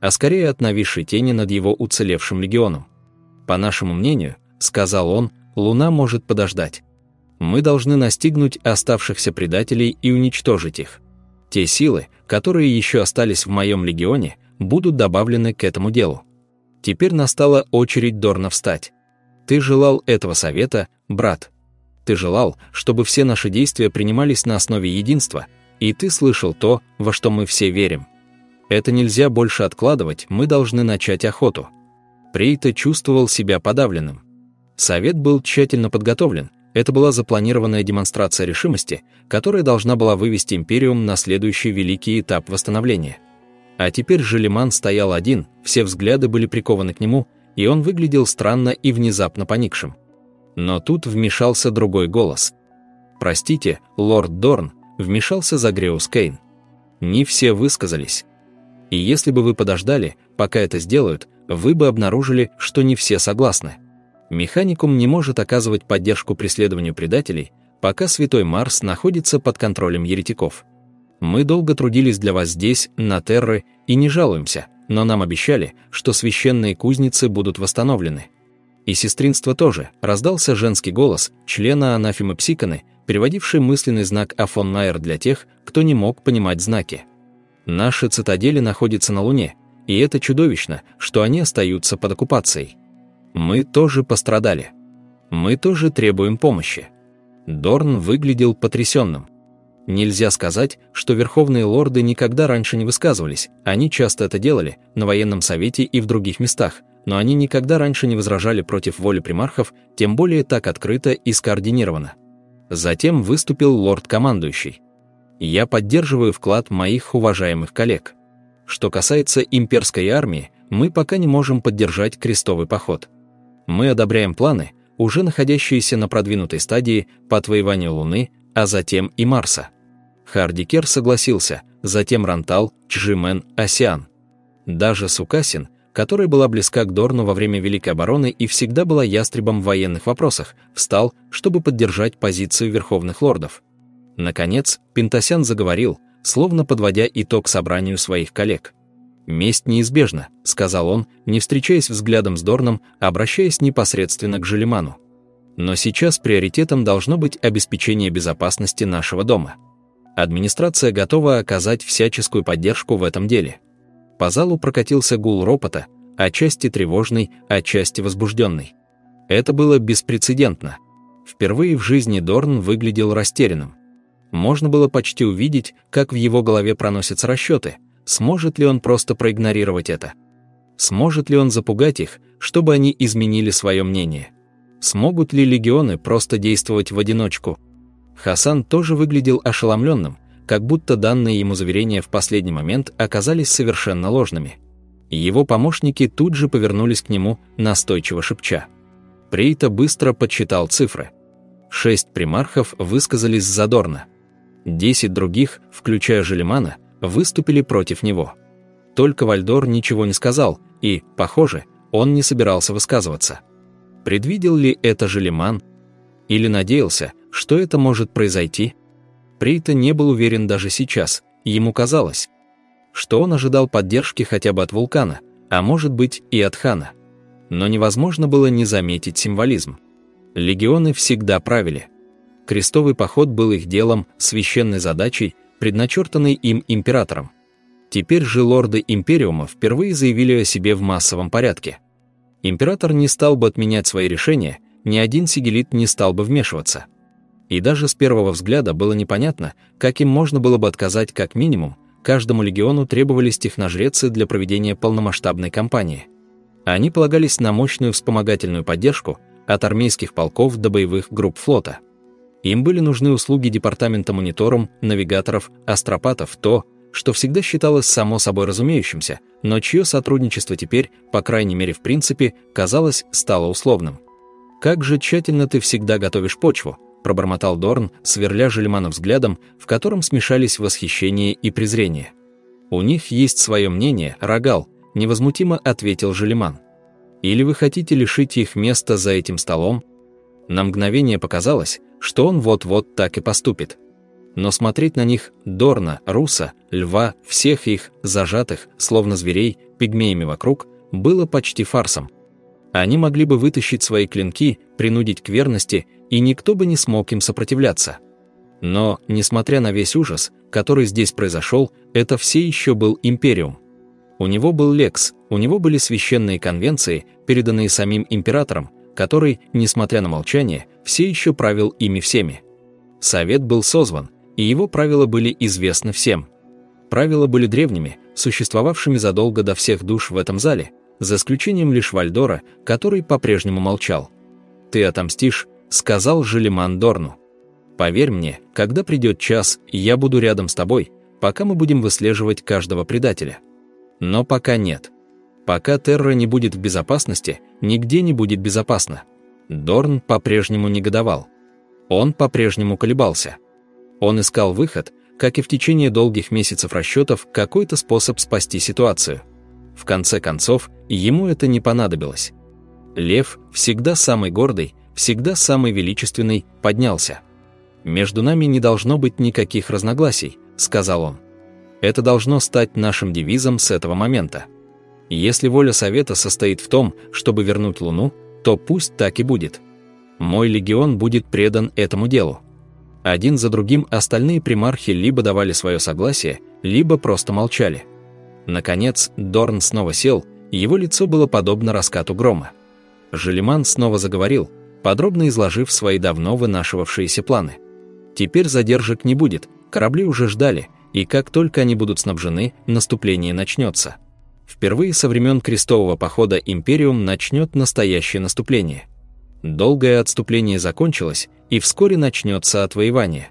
а скорее от нависшей тени над его уцелевшим легионом. По нашему мнению, сказал он, луна может подождать. Мы должны настигнуть оставшихся предателей и уничтожить их. Те силы, которые еще остались в моем легионе, будут добавлены к этому делу. Теперь настала очередь Дорна встать. Ты желал этого совета, брат. Ты желал, чтобы все наши действия принимались на основе единства, и ты слышал то, во что мы все верим. Это нельзя больше откладывать, мы должны начать охоту. Прейта чувствовал себя подавленным. Совет был тщательно подготовлен, это была запланированная демонстрация решимости, которая должна была вывести Империум на следующий великий этап восстановления. А теперь Желеман стоял один, все взгляды были прикованы к нему, и он выглядел странно и внезапно поникшим. Но тут вмешался другой голос. «Простите, лорд Дорн», вмешался Загреус Кейн. «Не все высказались. И если бы вы подождали, пока это сделают, вы бы обнаружили, что не все согласны. Механикум не может оказывать поддержку преследованию предателей, пока Святой Марс находится под контролем еретиков. Мы долго трудились для вас здесь, на Терры, и не жалуемся, но нам обещали, что священные кузницы будут восстановлены. И сестринство тоже, раздался женский голос, члена анафемы Псиканы, переводивший мысленный знак Афон Найер для тех, кто не мог понимать знаки. Наши цитадели находятся на Луне, и это чудовищно, что они остаются под оккупацией. Мы тоже пострадали. Мы тоже требуем помощи. Дорн выглядел потрясенным. Нельзя сказать, что верховные лорды никогда раньше не высказывались, они часто это делали, на военном совете и в других местах, но они никогда раньше не возражали против воли примархов, тем более так открыто и скоординированно. Затем выступил лорд-командующий. «Я поддерживаю вклад моих уважаемых коллег. Что касается имперской армии, мы пока не можем поддержать крестовый поход мы одобряем планы, уже находящиеся на продвинутой стадии по отвоеванию Луны, а затем и Марса. Хардикер согласился, затем Рантал, Чжимен, Осиан. Даже Сукасин, которая была близка к Дорну во время Великой обороны и всегда была ястребом в военных вопросах, встал, чтобы поддержать позицию верховных лордов. Наконец, Пентасян заговорил, словно подводя итог собранию своих коллег. «Месть неизбежна», — сказал он, не встречаясь взглядом с Дорном, обращаясь непосредственно к Желеману. «Но сейчас приоритетом должно быть обеспечение безопасности нашего дома. Администрация готова оказать всяческую поддержку в этом деле». По залу прокатился гул ропота, отчасти тревожный, отчасти возбужденный. Это было беспрецедентно. Впервые в жизни Дорн выглядел растерянным. Можно было почти увидеть, как в его голове проносятся расчеты — Сможет ли он просто проигнорировать это? Сможет ли он запугать их, чтобы они изменили свое мнение? Смогут ли легионы просто действовать в одиночку? Хасан тоже выглядел ошеломленным, как будто данные ему заверения в последний момент оказались совершенно ложными. Его помощники тут же повернулись к нему, настойчиво шепча. Прейта быстро подсчитал цифры. Шесть примархов высказались задорно. Десять других, включая Желемана, выступили против него. Только Вальдор ничего не сказал, и, похоже, он не собирался высказываться. Предвидел ли это Желеман? Или надеялся, что это может произойти? Прейта не был уверен даже сейчас, ему казалось, что он ожидал поддержки хотя бы от вулкана, а может быть и от хана. Но невозможно было не заметить символизм. Легионы всегда правили. Крестовый поход был их делом, священной задачей, предначертанный им императором. Теперь же лорды Империума впервые заявили о себе в массовом порядке. Император не стал бы отменять свои решения, ни один сигелит не стал бы вмешиваться. И даже с первого взгляда было непонятно, как им можно было бы отказать как минимум, каждому легиону требовались техножрецы для проведения полномасштабной кампании. Они полагались на мощную вспомогательную поддержку от армейских полков до боевых групп флота – им были нужны услуги департамента монитором, навигаторов, астропатов, то, что всегда считалось само собой разумеющимся, но чье сотрудничество теперь, по крайней мере в принципе, казалось, стало условным. «Как же тщательно ты всегда готовишь почву», – пробормотал Дорн, сверля Желемана взглядом, в котором смешались восхищение и презрение. «У них есть свое мнение, Рогал», – невозмутимо ответил Желеман. «Или вы хотите лишить их места за этим столом?» На мгновение показалось, что он вот-вот так и поступит. но смотреть на них Дорна, Руса, Льва, всех их, зажатых, словно зверей, пигмеями вокруг, было почти фарсом. Они могли бы вытащить свои клинки, принудить к верности, и никто бы не смог им сопротивляться. Но, несмотря на весь ужас, который здесь произошел, это все еще был Империум. У него был Лекс, у него были священные конвенции, переданные самим императором, который, несмотря на молчание, все еще правил ими всеми. Совет был созван, и его правила были известны всем. Правила были древними, существовавшими задолго до всех душ в этом зале, за исключением лишь Вальдора, который по-прежнему молчал. «Ты отомстишь», — сказал Желеман Дорну. «Поверь мне, когда придет час, я буду рядом с тобой, пока мы будем выслеживать каждого предателя. Но пока нет. Пока Терра не будет в безопасности, нигде не будет безопасно». Дорн по-прежнему негодовал. Он по-прежнему колебался. Он искал выход, как и в течение долгих месяцев расчетов, какой-то способ спасти ситуацию. В конце концов, ему это не понадобилось. Лев, всегда самый гордый, всегда самый величественный, поднялся. «Между нами не должно быть никаких разногласий», — сказал он. «Это должно стать нашим девизом с этого момента. Если воля Совета состоит в том, чтобы вернуть Луну, то пусть так и будет. Мой легион будет предан этому делу. Один за другим остальные примархи либо давали свое согласие, либо просто молчали. Наконец, Дорн снова сел, его лицо было подобно раскату грома. Желеман снова заговорил, подробно изложив свои давно вынашивавшиеся планы. Теперь задержек не будет, корабли уже ждали, и как только они будут снабжены, наступление начнется. Впервые со времен крестового похода Империум начнет настоящее наступление. Долгое отступление закончилось, и вскоре начнется отвоевание.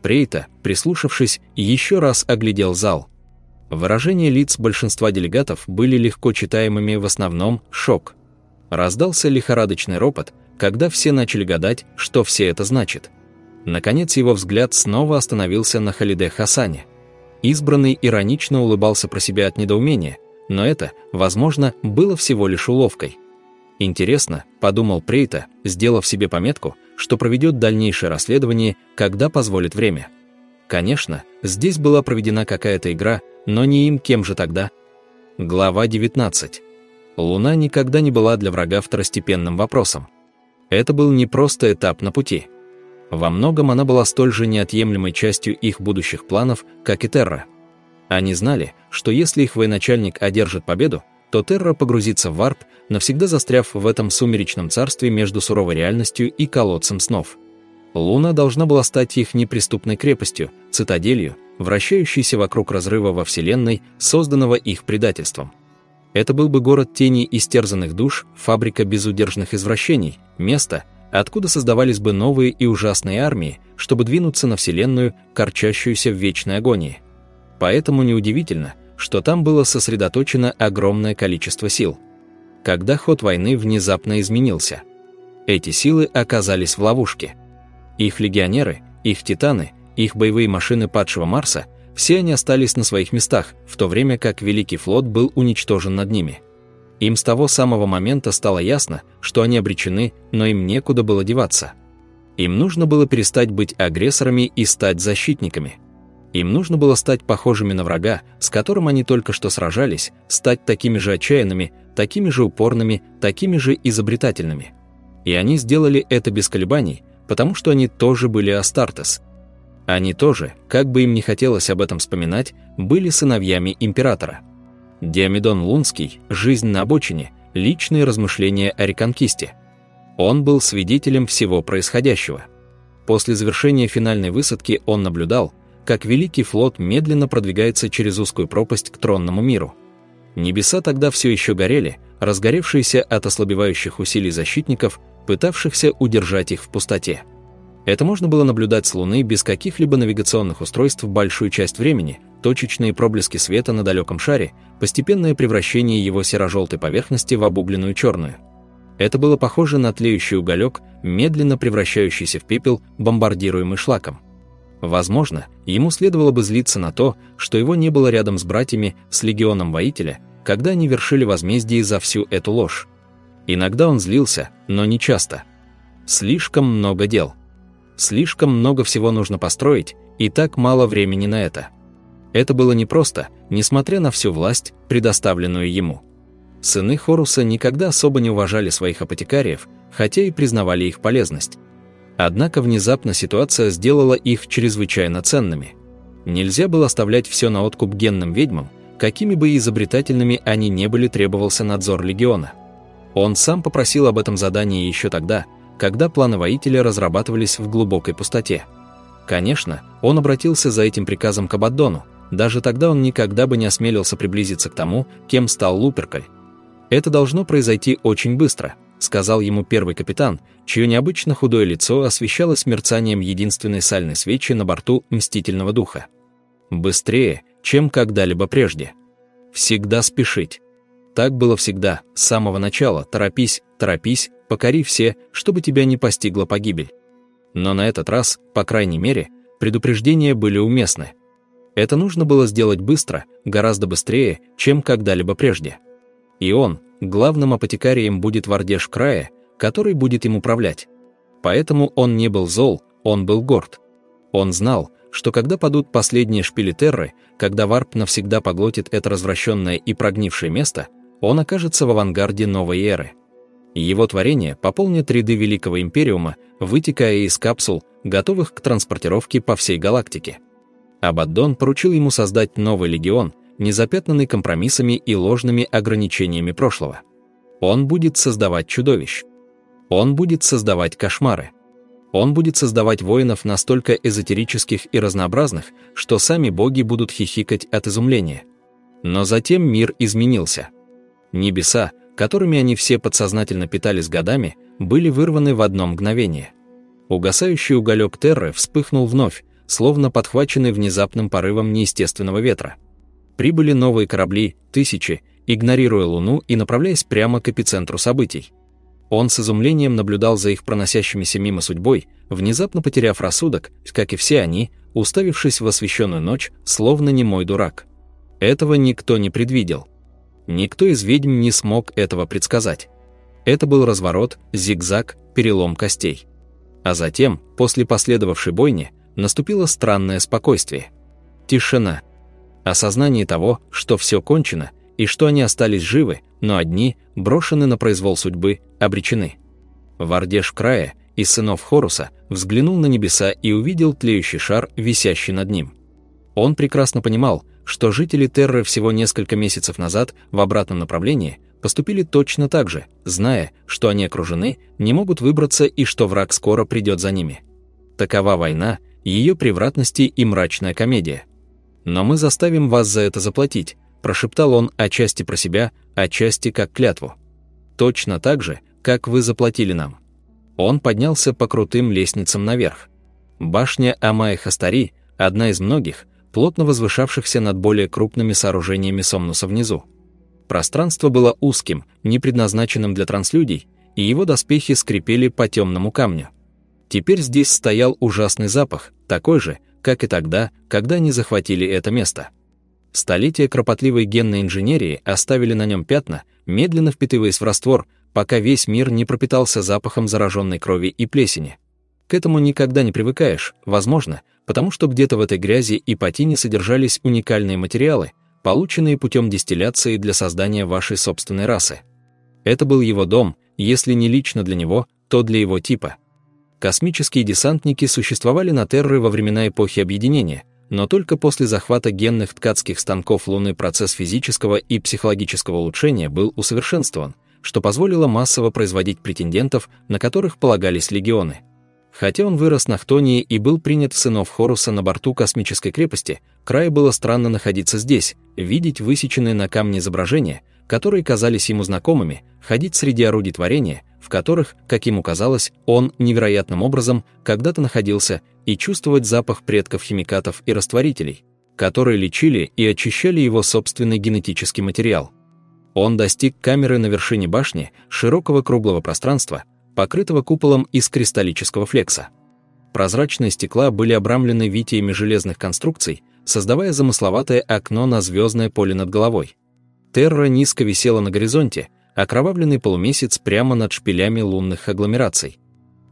Прейта, прислушавшись, еще раз оглядел зал. Выражения лиц большинства делегатов были легко читаемыми в основном «шок». Раздался лихорадочный ропот, когда все начали гадать, что все это значит. Наконец его взгляд снова остановился на Халиде Хасане. Избранный иронично улыбался про себя от недоумения, но это, возможно, было всего лишь уловкой. Интересно, подумал Прейта, сделав себе пометку, что проведет дальнейшее расследование, когда позволит время. Конечно, здесь была проведена какая-то игра, но не им кем же тогда? Глава 19. Луна никогда не была для врага второстепенным вопросом. Это был не просто этап на пути. Во многом она была столь же неотъемлемой частью их будущих планов, как и Терра. Они знали, что если их военачальник одержит победу, то Терра погрузится в варп, навсегда застряв в этом сумеречном царстве между суровой реальностью и колодцем снов. Луна должна была стать их неприступной крепостью, цитаделью, вращающейся вокруг разрыва во Вселенной, созданного их предательством. Это был бы город тени истерзанных душ, фабрика безудержных извращений, место, откуда создавались бы новые и ужасные армии, чтобы двинуться на Вселенную, корчащуюся в вечной агонии. Поэтому неудивительно, что там было сосредоточено огромное количество сил. Когда ход войны внезапно изменился. Эти силы оказались в ловушке. Их легионеры, их титаны, их боевые машины падшего Марса – все они остались на своих местах, в то время как Великий флот был уничтожен над ними. Им с того самого момента стало ясно, что они обречены, но им некуда было деваться. Им нужно было перестать быть агрессорами и стать защитниками – им нужно было стать похожими на врага, с которым они только что сражались, стать такими же отчаянными, такими же упорными, такими же изобретательными. И они сделали это без колебаний, потому что они тоже были Астартес. Они тоже, как бы им не хотелось об этом вспоминать, были сыновьями императора. Диамедон Лунский, «Жизнь на обочине», личные размышления о реконкисте. Он был свидетелем всего происходящего. После завершения финальной высадки он наблюдал, как Великий флот медленно продвигается через узкую пропасть к тронному миру. Небеса тогда все еще горели, разгоревшиеся от ослабевающих усилий защитников, пытавшихся удержать их в пустоте. Это можно было наблюдать с Луны без каких-либо навигационных устройств большую часть времени, точечные проблески света на далеком шаре, постепенное превращение его серо-желтой поверхности в обугленную черную. Это было похоже на тлеющий уголек, медленно превращающийся в пепел, бомбардируемый шлаком. Возможно, ему следовало бы злиться на то, что его не было рядом с братьями, с легионом воителя, когда они вершили возмездие за всю эту ложь. Иногда он злился, но не часто. Слишком много дел. Слишком много всего нужно построить, и так мало времени на это. Это было непросто, несмотря на всю власть, предоставленную ему. Сыны Хоруса никогда особо не уважали своих апотекариев, хотя и признавали их полезность. Однако внезапно ситуация сделала их чрезвычайно ценными. Нельзя было оставлять все на откуп генным ведьмам, какими бы изобретательными они не были, требовался надзор легиона. Он сам попросил об этом задании еще тогда, когда планы воителя разрабатывались в глубокой пустоте. Конечно, он обратился за этим приказом к Абаддону, даже тогда он никогда бы не осмелился приблизиться к тому, кем стал Луперкаль. Это должно произойти очень быстро, сказал ему первый капитан, чье необычно худое лицо освещалось мерцанием единственной сальной свечи на борту Мстительного Духа. Быстрее, чем когда-либо прежде. Всегда спешить. Так было всегда, с самого начала. Торопись, торопись, покори все, чтобы тебя не постигла погибель. Но на этот раз, по крайней мере, предупреждения были уместны. Это нужно было сделать быстро, гораздо быстрее, чем когда-либо прежде. И он, главным апотекарием будет Вардеш края, который будет им управлять. Поэтому он не был зол, он был горд. Он знал, что когда падут последние шпили Терры, когда Варп навсегда поглотит это развращенное и прогнившее место, он окажется в авангарде новой эры. Его творение пополнит ряды Великого Империума, вытекая из капсул, готовых к транспортировке по всей галактике. Абаддон поручил ему создать новый легион, не запятнанный компромиссами и ложными ограничениями прошлого. Он будет создавать чудовищ. Он будет создавать кошмары. Он будет создавать воинов настолько эзотерических и разнообразных, что сами боги будут хихикать от изумления. Но затем мир изменился. Небеса, которыми они все подсознательно питались годами, были вырваны в одно мгновение. Угасающий уголек Терры вспыхнул вновь, словно подхваченный внезапным порывом неестественного ветра. Прибыли новые корабли, тысячи, игнорируя Луну и направляясь прямо к эпицентру событий. Он с изумлением наблюдал за их проносящимися мимо судьбой, внезапно потеряв рассудок, как и все они, уставившись в освещенную ночь, словно немой дурак. Этого никто не предвидел. Никто из ведьм не смог этого предсказать. Это был разворот, зигзаг, перелом костей. А затем, после последовавшей бойни, наступило странное спокойствие. Тишина. Осознание того, что все кончено, и что они остались живы, но одни, брошены на произвол судьбы, обречены. Вардеш края, из сынов Хоруса, взглянул на небеса и увидел тлеющий шар, висящий над ним. Он прекрасно понимал, что жители Терры всего несколько месяцев назад в обратном направлении поступили точно так же, зная, что они окружены, не могут выбраться и что враг скоро придет за ними. Такова война, ее превратности и мрачная комедия. Но мы заставим вас за это заплатить, прошептал он отчасти про себя, отчасти как клятву. Точно так же, как вы заплатили нам. Он поднялся по крутым лестницам наверх. Башня Амай-Хастари, одна из многих, плотно возвышавшихся над более крупными сооружениями Сомнуса внизу. Пространство было узким, не предназначенным для транслюдей, и его доспехи скрипели по темному камню. Теперь здесь стоял ужасный запах, такой же, как и тогда, когда они захватили это место. Столетия кропотливой генной инженерии оставили на нем пятна, медленно впитываясь в раствор, пока весь мир не пропитался запахом зараженной крови и плесени. К этому никогда не привыкаешь, возможно, потому что где-то в этой грязи и патине содержались уникальные материалы, полученные путем дистилляции для создания вашей собственной расы. Это был его дом, если не лично для него, то для его типа. Космические десантники существовали на Терре во времена эпохи Объединения, но только после захвата генных ткацких станков Луны процесс физического и психологического улучшения был усовершенствован, что позволило массово производить претендентов, на которых полагались легионы. Хотя он вырос на Хтонии и был принят в сынов Хоруса на борту космической крепости, краю было странно находиться здесь, видеть высеченные на камне изображения, которые казались ему знакомыми, ходить среди орудий творения, в которых, как ему казалось, он невероятным образом когда-то находился, и чувствовать запах предков химикатов и растворителей, которые лечили и очищали его собственный генетический материал. Он достиг камеры на вершине башни, широкого круглого пространства, покрытого куполом из кристаллического флекса. Прозрачные стекла были обрамлены витиями железных конструкций, создавая замысловатое окно на звездное поле над головой. Терра низко висела на горизонте, окровавленный полумесяц прямо над шпилями лунных агломераций.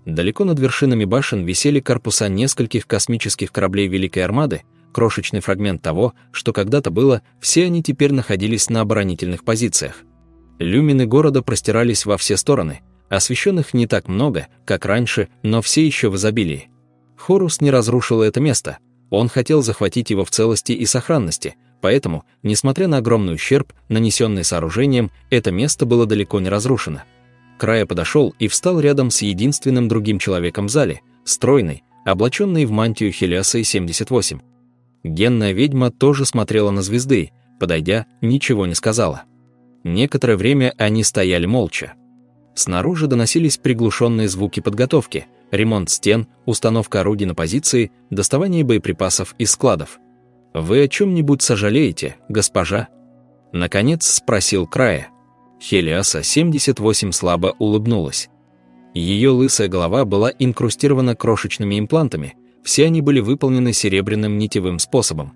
Далеко над вершинами башен висели корпуса нескольких космических кораблей Великой Армады, крошечный фрагмент того, что когда-то было, все они теперь находились на оборонительных позициях. Люмины города простирались во все стороны, освещенных не так много, как раньше, но все еще в изобилии. Хорус не разрушил это место, он хотел захватить его в целости и сохранности, поэтому, несмотря на огромный ущерб, нанесенный сооружением, это место было далеко не разрушено. Края подошел и встал рядом с единственным другим человеком в зале, стройный, облаченный в мантию Хелиаса 78. Генная ведьма тоже смотрела на звезды, подойдя, ничего не сказала. Некоторое время они стояли молча. Снаружи доносились приглушенные звуки подготовки, ремонт стен, установка орудий на позиции, доставание боеприпасов из складов. «Вы о чем-нибудь сожалеете, госпожа?» Наконец спросил Края. Хелиаса 78 слабо улыбнулась. Ее лысая голова была инкрустирована крошечными имплантами, все они были выполнены серебряным нитевым способом.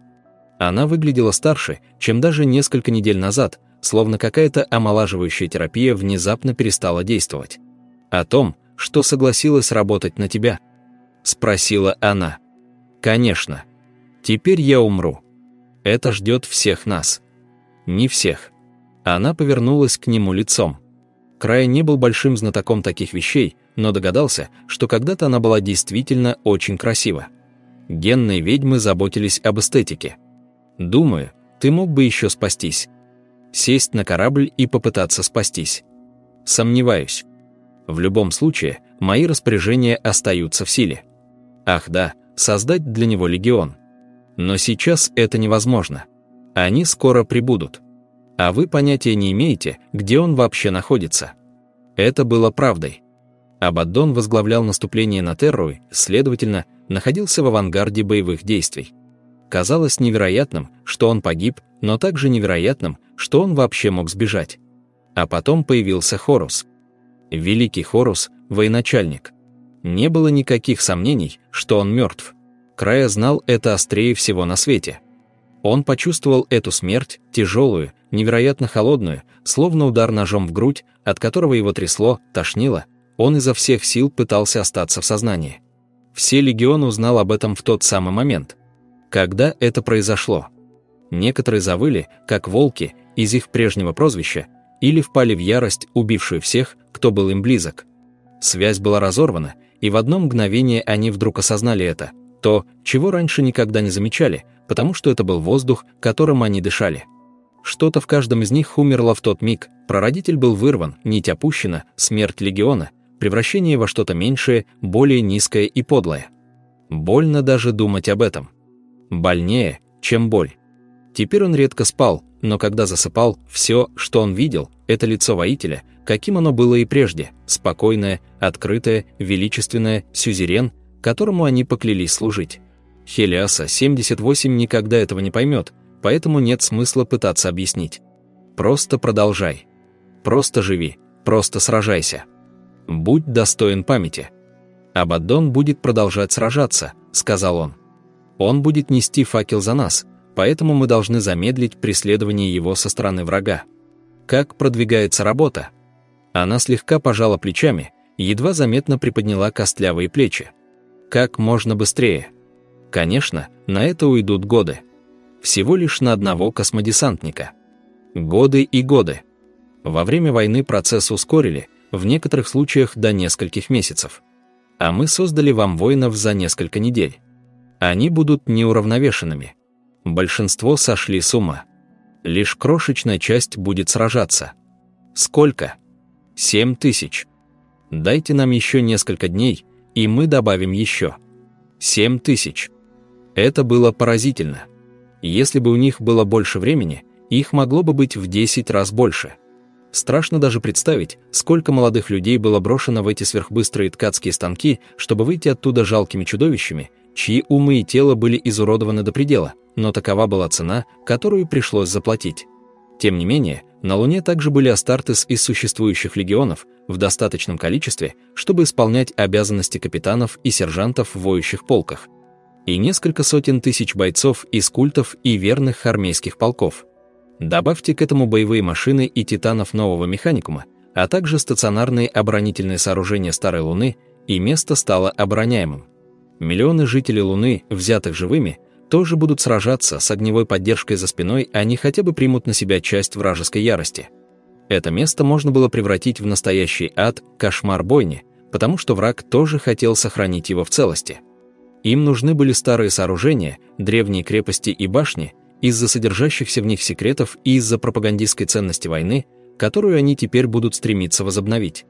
Она выглядела старше, чем даже несколько недель назад, словно какая-то омолаживающая терапия внезапно перестала действовать. «О том, что согласилась работать на тебя?» — спросила она. «Конечно. Теперь я умру. Это ждет всех нас». «Не всех». Она повернулась к нему лицом. Край не был большим знатоком таких вещей, но догадался, что когда-то она была действительно очень красива. Генные ведьмы заботились об эстетике. «Думаю, ты мог бы еще спастись сесть на корабль и попытаться спастись. Сомневаюсь. В любом случае, мои распоряжения остаются в силе. Ах да, создать для него легион. Но сейчас это невозможно. Они скоро прибудут. А вы понятия не имеете, где он вообще находится. Это было правдой. Абаддон возглавлял наступление на Терру следовательно, находился в авангарде боевых действий. Казалось невероятным, что он погиб, но также невероятным, что он вообще мог сбежать. А потом появился Хорус. Великий Хорус, военачальник. Не было никаких сомнений, что он мертв. Края знал это острее всего на свете. Он почувствовал эту смерть, тяжелую, невероятно холодную, словно удар ножом в грудь, от которого его трясло, тошнило. Он изо всех сил пытался остаться в сознании. Все легион узнал об этом в тот самый момент. Когда это произошло? Некоторые завыли, как волки, из их прежнего прозвища, или впали в ярость, убившую всех, кто был им близок. Связь была разорвана, и в одно мгновение они вдруг осознали это, то, чего раньше никогда не замечали, потому что это был воздух, которым они дышали. Что-то в каждом из них умерло в тот миг, прародитель был вырван, нить опущена, смерть легиона, превращение во что-то меньшее, более низкое и подлое. Больно даже думать об этом. Больнее, чем боль. Теперь он редко спал, но когда засыпал, все, что он видел, это лицо воителя, каким оно было и прежде, спокойное, открытое, величественное, сюзерен, которому они поклялись служить. Хелиаса 78 никогда этого не поймет, поэтому нет смысла пытаться объяснить. Просто продолжай. Просто живи, просто сражайся. Будь достоин памяти. Абаддон будет продолжать сражаться, сказал он. Он будет нести факел за нас, поэтому мы должны замедлить преследование его со стороны врага. Как продвигается работа? Она слегка пожала плечами, едва заметно приподняла костлявые плечи. Как можно быстрее? Конечно, на это уйдут годы. Всего лишь на одного космодесантника. Годы и годы. Во время войны процесс ускорили, в некоторых случаях до нескольких месяцев. А мы создали вам воинов за несколько недель. Они будут неуравновешенными, Большинство сошли с ума. Лишь крошечная часть будет сражаться. Сколько? Семь тысяч. Дайте нам еще несколько дней, и мы добавим еще. Семь тысяч. Это было поразительно. Если бы у них было больше времени, их могло бы быть в 10 раз больше. Страшно даже представить, сколько молодых людей было брошено в эти сверхбыстрые ткацкие станки, чтобы выйти оттуда жалкими чудовищами, чьи умы и тело были изуродованы до предела, но такова была цена, которую пришлось заплатить. Тем не менее, на Луне также были Астартес из существующих легионов в достаточном количестве, чтобы исполнять обязанности капитанов и сержантов в воющих полках, и несколько сотен тысяч бойцов из культов и верных армейских полков. Добавьте к этому боевые машины и титанов нового механикума, а также стационарные оборонительные сооружения Старой Луны, и место стало обороняемым. Миллионы жителей Луны, взятых живыми, тоже будут сражаться с огневой поддержкой за спиной, а они хотя бы примут на себя часть вражеской ярости. Это место можно было превратить в настоящий ад, кошмар бойни, потому что враг тоже хотел сохранить его в целости. Им нужны были старые сооружения, древние крепости и башни, из-за содержащихся в них секретов и из-за пропагандистской ценности войны, которую они теперь будут стремиться возобновить.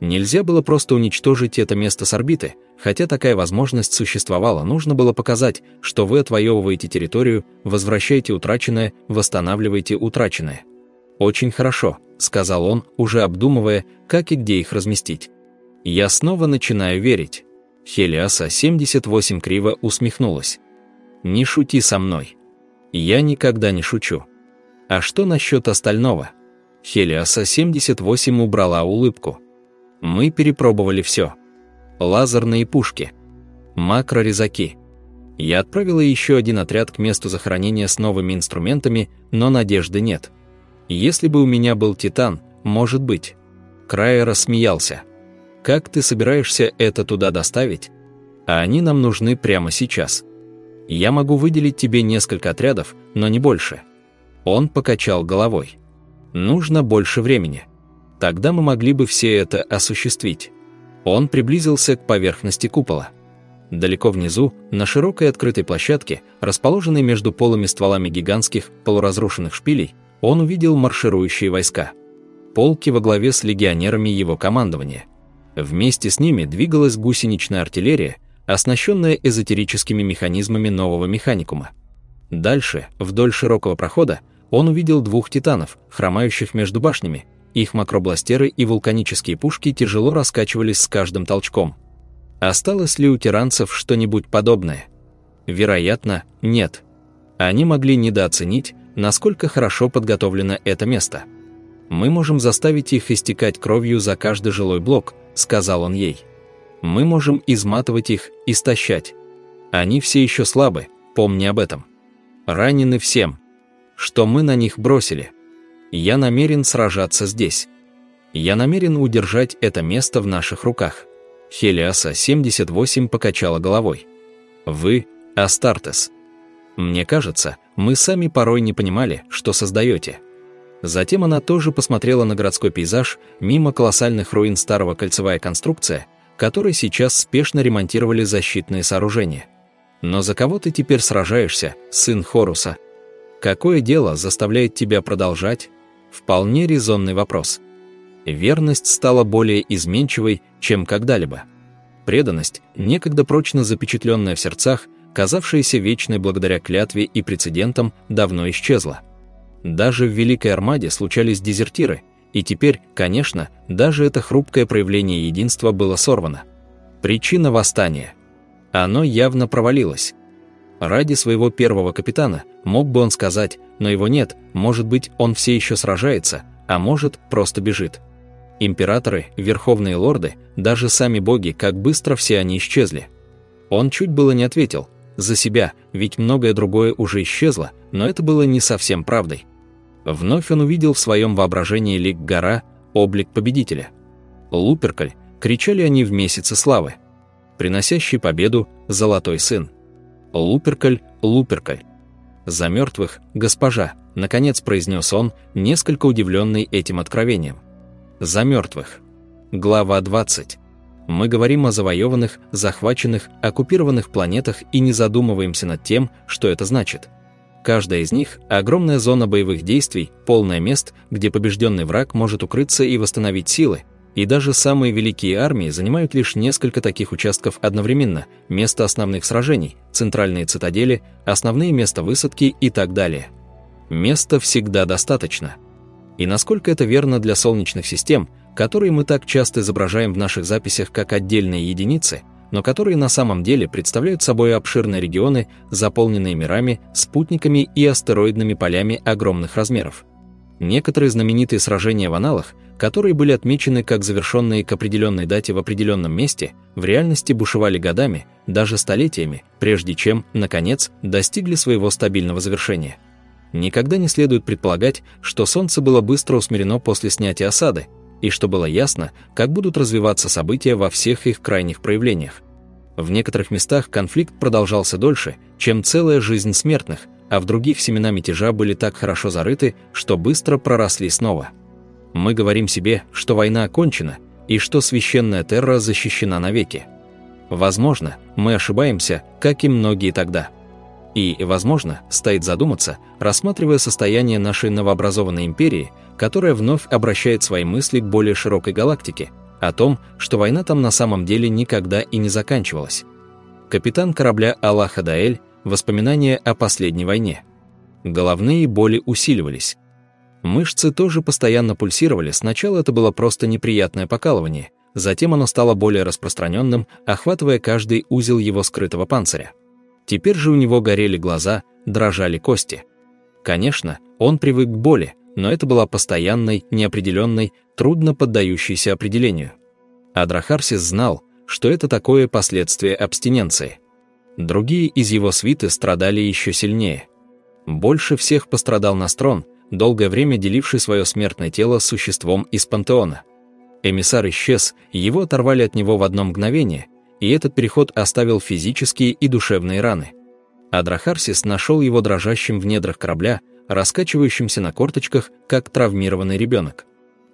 Нельзя было просто уничтожить это место с орбиты, хотя такая возможность существовала, нужно было показать, что вы отвоевываете территорию, возвращаете утраченное, восстанавливаете утраченное. «Очень хорошо», — сказал он, уже обдумывая, как и где их разместить. «Я снова начинаю верить». Хелиаса 78 криво усмехнулась. «Не шути со мной. Я никогда не шучу. А что насчет остального?» Хелиаса 78 убрала улыбку. Мы перепробовали все. Лазерные пушки, макрорезаки. Я отправила еще один отряд к месту захоронения с новыми инструментами, но надежды нет. Если бы у меня был Титан, может быть. Края рассмеялся. Как ты собираешься это туда доставить? А они нам нужны прямо сейчас. Я могу выделить тебе несколько отрядов, но не больше. Он покачал головой. Нужно больше времени. Тогда мы могли бы все это осуществить. Он приблизился к поверхности купола. Далеко внизу, на широкой открытой площадке, расположенной между полыми стволами гигантских полуразрушенных шпилей, он увидел марширующие войска. Полки во главе с легионерами его командования. Вместе с ними двигалась гусеничная артиллерия, оснащенная эзотерическими механизмами нового механикума. Дальше, вдоль широкого прохода, он увидел двух титанов, хромающих между башнями, их макробластеры и вулканические пушки тяжело раскачивались с каждым толчком. Осталось ли у тиранцев что-нибудь подобное? Вероятно, нет. Они могли недооценить, насколько хорошо подготовлено это место. «Мы можем заставить их истекать кровью за каждый жилой блок», — сказал он ей. «Мы можем изматывать их, истощать. Они все еще слабы, помни об этом. Ранены всем, что мы на них бросили. Я намерен сражаться здесь. Я намерен удержать это место в наших руках. Хелиаса 78 покачала головой. Вы – Астартес. Мне кажется, мы сами порой не понимали, что создаете. Затем она тоже посмотрела на городской пейзаж, мимо колоссальных руин старого кольцевая конструкция, которой сейчас спешно ремонтировали защитные сооружения. Но за кого ты теперь сражаешься, сын Хоруса? Какое дело заставляет тебя продолжать? Вполне резонный вопрос. Верность стала более изменчивой, чем когда-либо. Преданность, некогда прочно запечатленная в сердцах, казавшаяся вечной благодаря клятве и прецедентам, давно исчезла. Даже в Великой Армаде случались дезертиры, и теперь, конечно, даже это хрупкое проявление единства было сорвано. Причина восстания. Оно явно провалилось. Ради своего первого капитана мог бы он сказать, но его нет, может быть, он все еще сражается, а может, просто бежит. Императоры, верховные лорды, даже сами боги, как быстро все они исчезли. Он чуть было не ответил, за себя, ведь многое другое уже исчезло, но это было не совсем правдой. Вновь он увидел в своем воображении лик гора, облик победителя. Луперкаль, кричали они в месяце славы. Приносящий победу, золотой сын. Луперкаль, Луперкаль. «За мертвых, госпожа», — наконец произнес он, несколько удивленный этим откровением. «За мертвых». Глава 20. Мы говорим о завоеванных, захваченных, оккупированных планетах и не задумываемся над тем, что это значит. Каждая из них – огромная зона боевых действий, полное мест, где побежденный враг может укрыться и восстановить силы, и даже самые великие армии занимают лишь несколько таких участков одновременно, место основных сражений, центральные цитадели, основные места высадки и так далее. Места всегда достаточно. И насколько это верно для солнечных систем, которые мы так часто изображаем в наших записях как отдельные единицы, но которые на самом деле представляют собой обширные регионы, заполненные мирами, спутниками и астероидными полями огромных размеров. Некоторые знаменитые сражения в аналах – которые были отмечены как завершенные к определенной дате в определенном месте, в реальности бушевали годами, даже столетиями, прежде чем, наконец, достигли своего стабильного завершения. Никогда не следует предполагать, что Солнце было быстро усмирено после снятия осады, и что было ясно, как будут развиваться события во всех их крайних проявлениях. В некоторых местах конфликт продолжался дольше, чем целая жизнь смертных, а в других семена мятежа были так хорошо зарыты, что быстро проросли снова. Мы говорим себе, что война окончена и что священная терра защищена навеки. Возможно, мы ошибаемся, как и многие тогда. И, возможно, стоит задуматься, рассматривая состояние нашей новообразованной империи, которая вновь обращает свои мысли к более широкой галактике, о том, что война там на самом деле никогда и не заканчивалась. Капитан корабля Аллаха Даэль Воспоминания о последней войне. Головные боли усиливались. Мышцы тоже постоянно пульсировали, сначала это было просто неприятное покалывание, затем оно стало более распространенным, охватывая каждый узел его скрытого панциря. Теперь же у него горели глаза, дрожали кости. Конечно, он привык к боли, но это была постоянной, неопределенной, трудно поддающейся определению. Адрахарсис знал, что это такое последствие абстиненции – Другие из его свиты страдали еще сильнее. Больше всех пострадал Настрон, долгое время деливший свое смертное тело с существом из пантеона. Эмиссар исчез, его оторвали от него в одно мгновение, и этот переход оставил физические и душевные раны. Адрахарсис нашел его дрожащим в недрах корабля, раскачивающимся на корточках, как травмированный ребенок.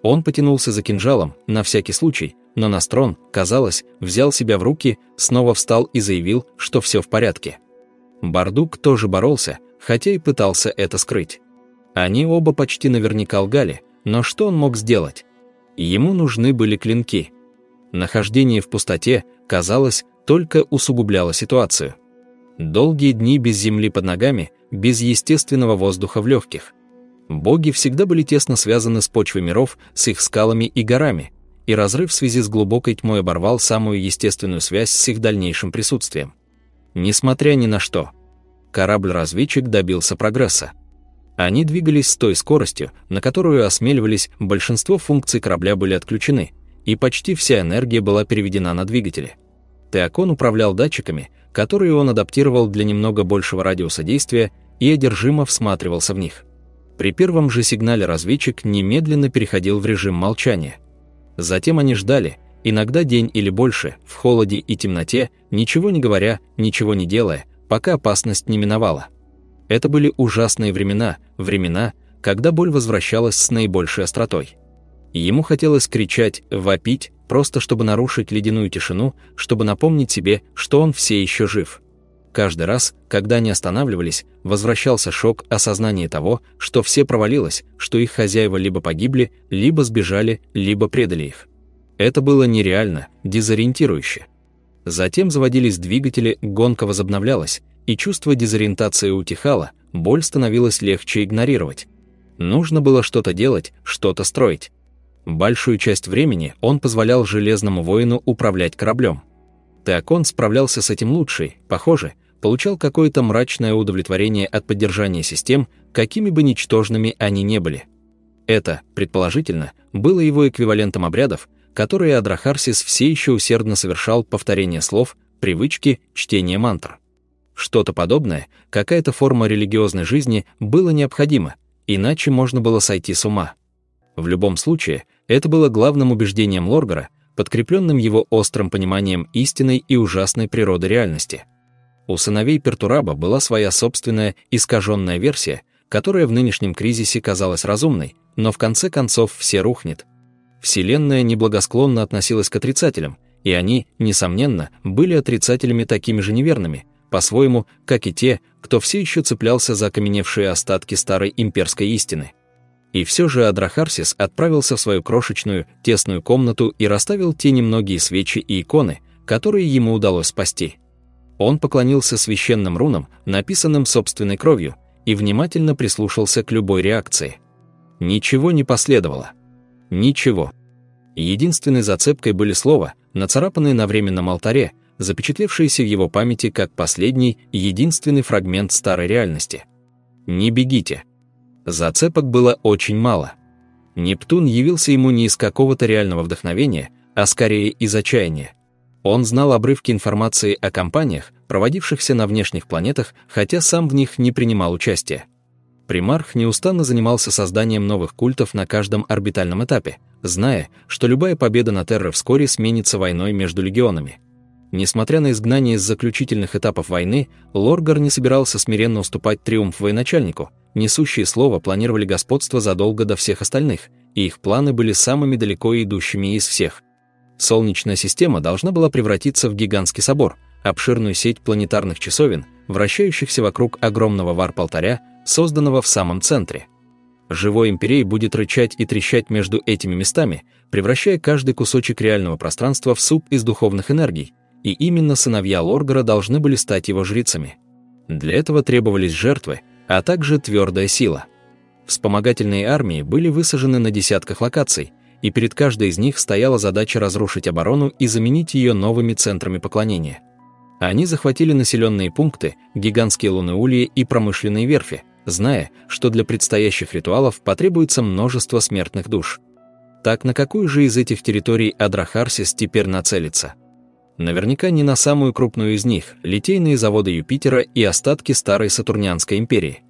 Он потянулся за кинжалом, на всякий случай, но Настрон, казалось, взял себя в руки, снова встал и заявил, что все в порядке. Бардук тоже боролся, хотя и пытался это скрыть. Они оба почти наверняка лгали, но что он мог сделать? Ему нужны были клинки. Нахождение в пустоте, казалось, только усугубляло ситуацию. Долгие дни без земли под ногами, без естественного воздуха в легких. Боги всегда были тесно связаны с почвой миров, с их скалами и горами, и разрыв в связи с глубокой тьмой оборвал самую естественную связь с их дальнейшим присутствием. Несмотря ни на что, корабль-разведчик добился прогресса. Они двигались с той скоростью, на которую осмеливались, большинство функций корабля были отключены, и почти вся энергия была переведена на двигатели. Теокон управлял датчиками, которые он адаптировал для немного большего радиуса действия и одержимо всматривался в них. При первом же сигнале разведчик немедленно переходил в режим молчания. Затем они ждали, иногда день или больше, в холоде и темноте, ничего не говоря, ничего не делая, пока опасность не миновала. Это были ужасные времена, времена, когда боль возвращалась с наибольшей остротой. Ему хотелось кричать, вопить, просто чтобы нарушить ледяную тишину, чтобы напомнить себе, что он все еще жив. Каждый раз, когда они останавливались, возвращался шок осознания того, что все провалилось, что их хозяева либо погибли, либо сбежали, либо предали их. Это было нереально, дезориентирующе. Затем заводились двигатели, гонка возобновлялась, и чувство дезориентации утихало, боль становилась легче игнорировать. Нужно было что-то делать, что-то строить. Большую часть времени он позволял Железному воину управлять кораблем. Теокон справлялся с этим лучше, похоже, получал какое-то мрачное удовлетворение от поддержания систем, какими бы ничтожными они не были. Это, предположительно, было его эквивалентом обрядов, которые Адрахарсис все еще усердно совершал повторение слов, привычки, чтение мантр. Что-то подобное, какая-то форма религиозной жизни было необходимо, иначе можно было сойти с ума. В любом случае, это было главным убеждением Лоргара, подкрепленным его острым пониманием истинной и ужасной природы реальности – у сыновей Пертураба была своя собственная искаженная версия, которая в нынешнем кризисе казалась разумной, но в конце концов все рухнет. Вселенная неблагосклонно относилась к отрицателям, и они, несомненно, были отрицателями такими же неверными, по-своему, как и те, кто все еще цеплялся за окаменевшие остатки старой имперской истины. И все же Адрахарсис отправился в свою крошечную, тесную комнату и расставил те немногие свечи и иконы, которые ему удалось спасти. Он поклонился священным рунам, написанным собственной кровью, и внимательно прислушался к любой реакции. Ничего не последовало. Ничего. Единственной зацепкой были слова, нацарапанные на временном алтаре, запечатлевшиеся в его памяти как последний единственный фрагмент старой реальности. «Не бегите». Зацепок было очень мало. Нептун явился ему не из какого-то реального вдохновения, а скорее из отчаяния. Он знал обрывки информации о компаниях, проводившихся на внешних планетах, хотя сам в них не принимал участия. Примарх неустанно занимался созданием новых культов на каждом орбитальном этапе, зная, что любая победа на Терре вскоре сменится войной между легионами. Несмотря на изгнание из заключительных этапов войны, Лоргар не собирался смиренно уступать триумф военачальнику. Несущие слова планировали господство задолго до всех остальных, и их планы были самыми далеко идущими из всех. Солнечная система должна была превратиться в гигантский собор, обширную сеть планетарных часовен, вращающихся вокруг огромного варп-алтаря, созданного в самом центре. Живой империей будет рычать и трещать между этими местами, превращая каждый кусочек реального пространства в суп из духовных энергий, и именно сыновья Лоргара должны были стать его жрицами. Для этого требовались жертвы, а также твердая сила. Вспомогательные армии были высажены на десятках локаций, и перед каждой из них стояла задача разрушить оборону и заменить ее новыми центрами поклонения. Они захватили населенные пункты, гигантские луны и промышленные верфи, зная, что для предстоящих ритуалов потребуется множество смертных душ. Так на какую же из этих территорий Адрахарсис теперь нацелится? Наверняка не на самую крупную из них – литейные заводы Юпитера и остатки старой Сатурнианской империи.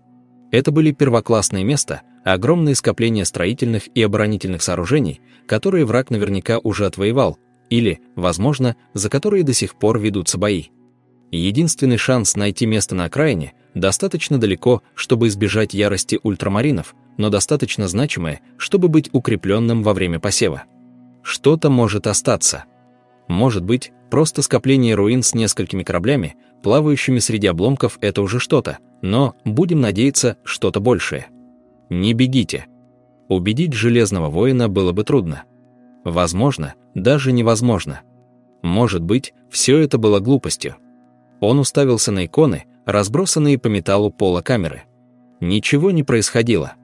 Это были первоклассные места, огромные скопления строительных и оборонительных сооружений, которые враг наверняка уже отвоевал, или, возможно, за которые до сих пор ведутся бои. Единственный шанс найти место на окраине достаточно далеко, чтобы избежать ярости ультрамаринов, но достаточно значимое, чтобы быть укрепленным во время посева. Что-то может остаться. Может быть, просто скопление руин с несколькими кораблями, плавающими среди обломков, это уже что-то, но, будем надеяться, что-то большее. Не бегите. Убедить Железного воина было бы трудно. Возможно, даже невозможно. Может быть, все это было глупостью. Он уставился на иконы, разбросанные по металлу пола камеры. Ничего не происходило.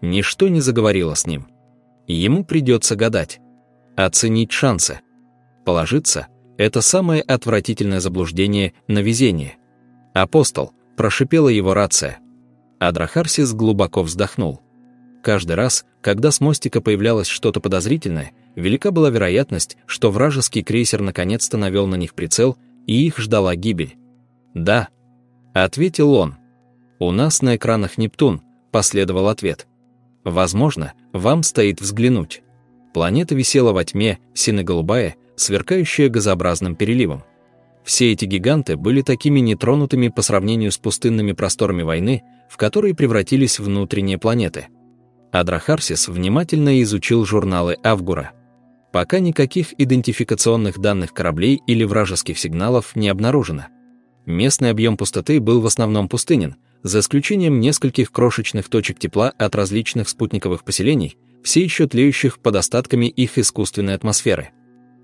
Ничто не заговорило с ним. Ему придется гадать. Оценить шансы. Положиться – это самое отвратительное заблуждение на везение. «Апостол», – прошипела его рация. Адрахарсис глубоко вздохнул. Каждый раз, когда с мостика появлялось что-то подозрительное, велика была вероятность, что вражеский крейсер наконец-то навел на них прицел, и их ждала гибель. «Да», — ответил он. «У нас на экранах Нептун», — последовал ответ. «Возможно, вам стоит взглянуть». Планета висела во тьме, сино-голубая, сверкающая газообразным переливом. Все эти гиганты были такими нетронутыми по сравнению с пустынными просторами войны, в которые превратились внутренние планеты. Адрахарсис внимательно изучил журналы Авгура. Пока никаких идентификационных данных кораблей или вражеских сигналов не обнаружено. Местный объем пустоты был в основном пустынен, за исключением нескольких крошечных точек тепла от различных спутниковых поселений, все еще тлеющих под остатками их искусственной атмосферы.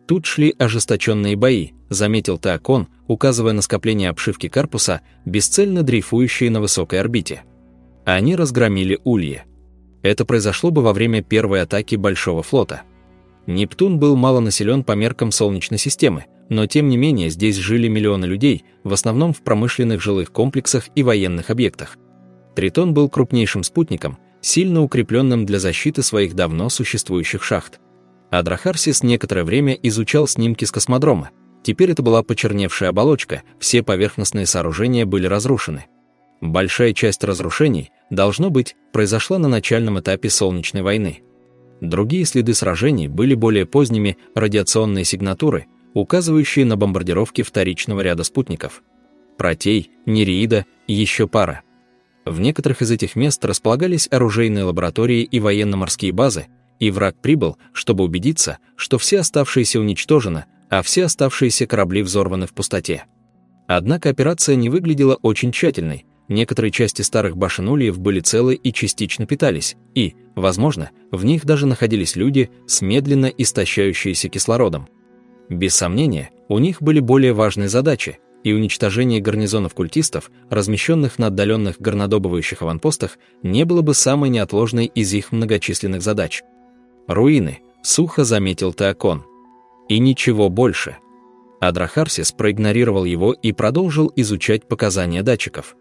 Тут шли ожесточенные бои, заметил Теокон, указывая на скопление обшивки корпуса, бесцельно дрейфующие на высокой орбите. Они разгромили Улье. Это произошло бы во время первой атаки Большого флота. Нептун был мало населен по меркам Солнечной системы, но тем не менее здесь жили миллионы людей, в основном в промышленных жилых комплексах и военных объектах. Тритон был крупнейшим спутником, сильно укрепленным для защиты своих давно существующих шахт. Адрахарсис некоторое время изучал снимки с космодрома. Теперь это была почерневшая оболочка, все поверхностные сооружения были разрушены. Большая часть разрушений, должно быть, произошла на начальном этапе Солнечной войны. Другие следы сражений были более поздними радиационные сигнатуры, указывающие на бомбардировки вторичного ряда спутников. Протей, Нереида и еще пара. В некоторых из этих мест располагались оружейные лаборатории и военно-морские базы, и враг прибыл, чтобы убедиться, что все оставшиеся уничтожены, а все оставшиеся корабли взорваны в пустоте. Однако операция не выглядела очень тщательной, некоторые части старых башен ульев были целы и частично питались, и, возможно, в них даже находились люди, с медленно истощающиеся кислородом. Без сомнения, у них были более важные задачи, и уничтожение гарнизонов культистов, размещенных на отдаленных горнодобывающих аванпостах, не было бы самой неотложной из их многочисленных задач – Руины, сухо заметил Теокон. И ничего больше. Адрахарсис проигнорировал его и продолжил изучать показания датчиков.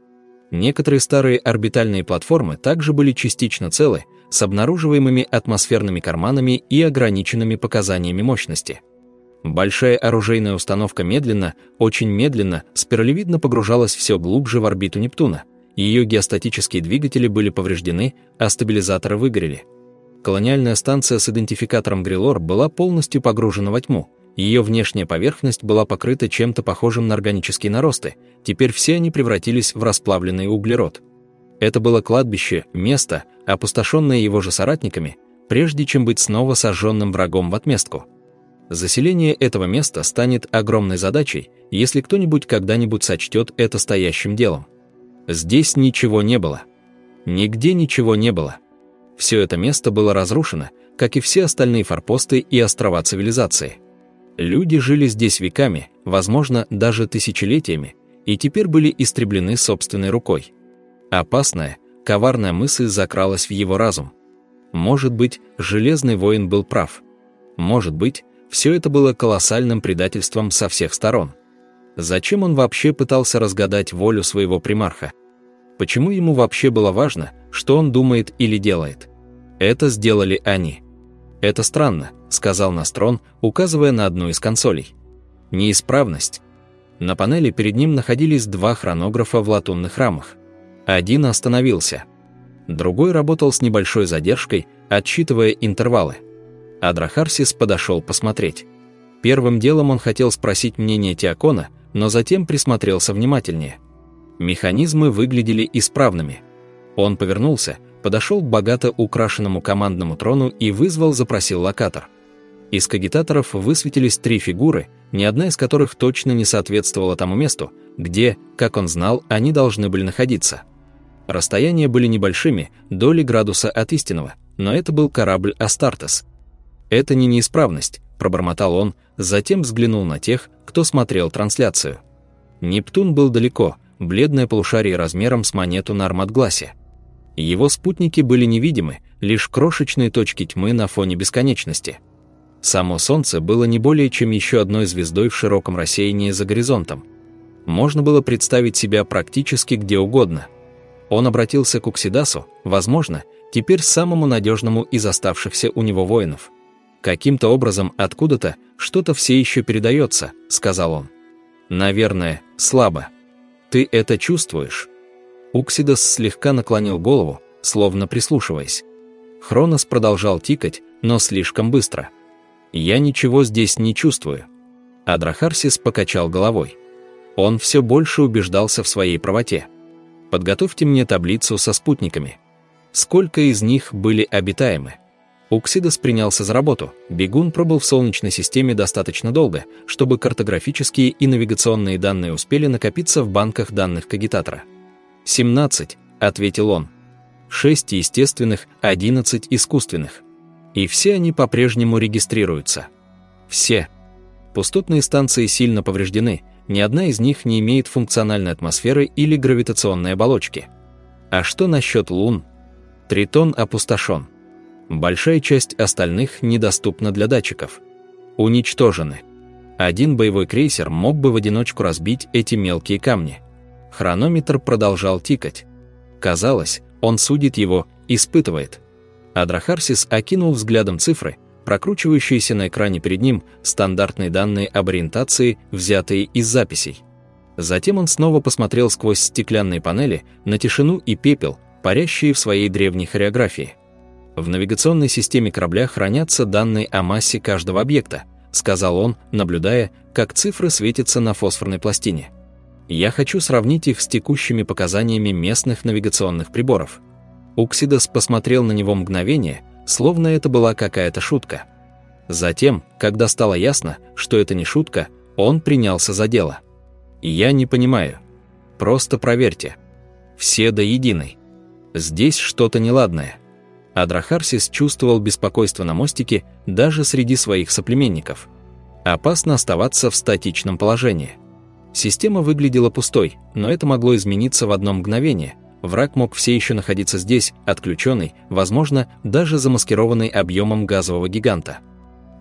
Некоторые старые орбитальные платформы также были частично целы, с обнаруживаемыми атмосферными карманами и ограниченными показаниями мощности. Большая оружейная установка медленно, очень медленно, спиралевидно погружалась все глубже в орбиту Нептуна. Ее геостатические двигатели были повреждены, а стабилизаторы выгорели. Колониальная станция с идентификатором Грилор была полностью погружена во тьму. Ее внешняя поверхность была покрыта чем-то похожим на органические наросты. Теперь все они превратились в расплавленный углерод. Это было кладбище, место, опустошенное его же соратниками, прежде чем быть снова сожженным врагом в отместку. Заселение этого места станет огромной задачей, если кто-нибудь когда-нибудь сочтет это стоящим делом. Здесь ничего не было. Нигде ничего не было. Все это место было разрушено, как и все остальные форпосты и острова цивилизации. Люди жили здесь веками, возможно, даже тысячелетиями, и теперь были истреблены собственной рукой. Опасная, коварная мысль закралась в его разум. Может быть, Железный воин был прав. Может быть, все это было колоссальным предательством со всех сторон. Зачем он вообще пытался разгадать волю своего примарха? Почему ему вообще было важно, что он думает или делает? Это сделали они. «Это странно», — сказал Настрон, указывая на одну из консолей. «Неисправность». На панели перед ним находились два хронографа в латунных рамах. Один остановился. Другой работал с небольшой задержкой, отсчитывая интервалы. Адрахарсис подошел посмотреть. Первым делом он хотел спросить мнение Теокона, но затем присмотрелся внимательнее. Механизмы выглядели исправными. Он повернулся, подошел к богато украшенному командному трону и вызвал запросил локатор. Из кагитаторов высветились три фигуры, ни одна из которых точно не соответствовала тому месту, где, как он знал, они должны были находиться. Расстояния были небольшими, доли градуса от истинного, но это был корабль «Астартес». «Это не неисправность», – пробормотал он, затем взглянул на тех, кто смотрел трансляцию. Нептун был далеко, бледное полушарие размером с монету на Арматгласе. Его спутники были невидимы, лишь крошечные точки тьмы на фоне бесконечности. Само Солнце было не более чем еще одной звездой в широком рассеянии за горизонтом. Можно было представить себя практически где угодно. Он обратился к Уксидасу, возможно, теперь самому надежному из оставшихся у него воинов. «Каким-то образом откуда-то что-то все еще передается», — сказал он. «Наверное, слабо. Ты это чувствуешь?» Уксидас слегка наклонил голову, словно прислушиваясь. Хронос продолжал тикать, но слишком быстро. «Я ничего здесь не чувствую». Адрахарсис покачал головой. Он все больше убеждался в своей правоте. «Подготовьте мне таблицу со спутниками. Сколько из них были обитаемы?» Уксидос принялся за работу. Бегун пробыл в Солнечной системе достаточно долго, чтобы картографические и навигационные данные успели накопиться в банках данных кагитатора. «17», — ответил он. «Шесть естественных, одиннадцать искусственных. И все они по-прежнему регистрируются. Все. Пустотные станции сильно повреждены, ни одна из них не имеет функциональной атмосферы или гравитационной оболочки. А что насчет лун? Тритон опустошен. Большая часть остальных недоступна для датчиков. Уничтожены. Один боевой крейсер мог бы в одиночку разбить эти мелкие камни. Хронометр продолжал тикать. Казалось, он судит его, испытывает. Адрахарсис окинул взглядом цифры, прокручивающиеся на экране перед ним, стандартные данные об ориентации, взятые из записей. Затем он снова посмотрел сквозь стеклянные панели на тишину и пепел, парящие в своей древней хореографии. В навигационной системе корабля хранятся данные о массе каждого объекта, сказал он, наблюдая, как цифры светятся на фосфорной пластине. Я хочу сравнить их с текущими показаниями местных навигационных приборов. Уксидос посмотрел на него мгновение, словно это была какая-то шутка. Затем, когда стало ясно, что это не шутка, он принялся за дело. «Я не понимаю. Просто проверьте. Все до единой. Здесь что-то неладное». Адрахарсис чувствовал беспокойство на мостике даже среди своих соплеменников. Опасно оставаться в статичном положении. Система выглядела пустой, но это могло измениться в одно мгновение. Враг мог все еще находиться здесь, отключенный, возможно, даже замаскированный объемом газового гиганта.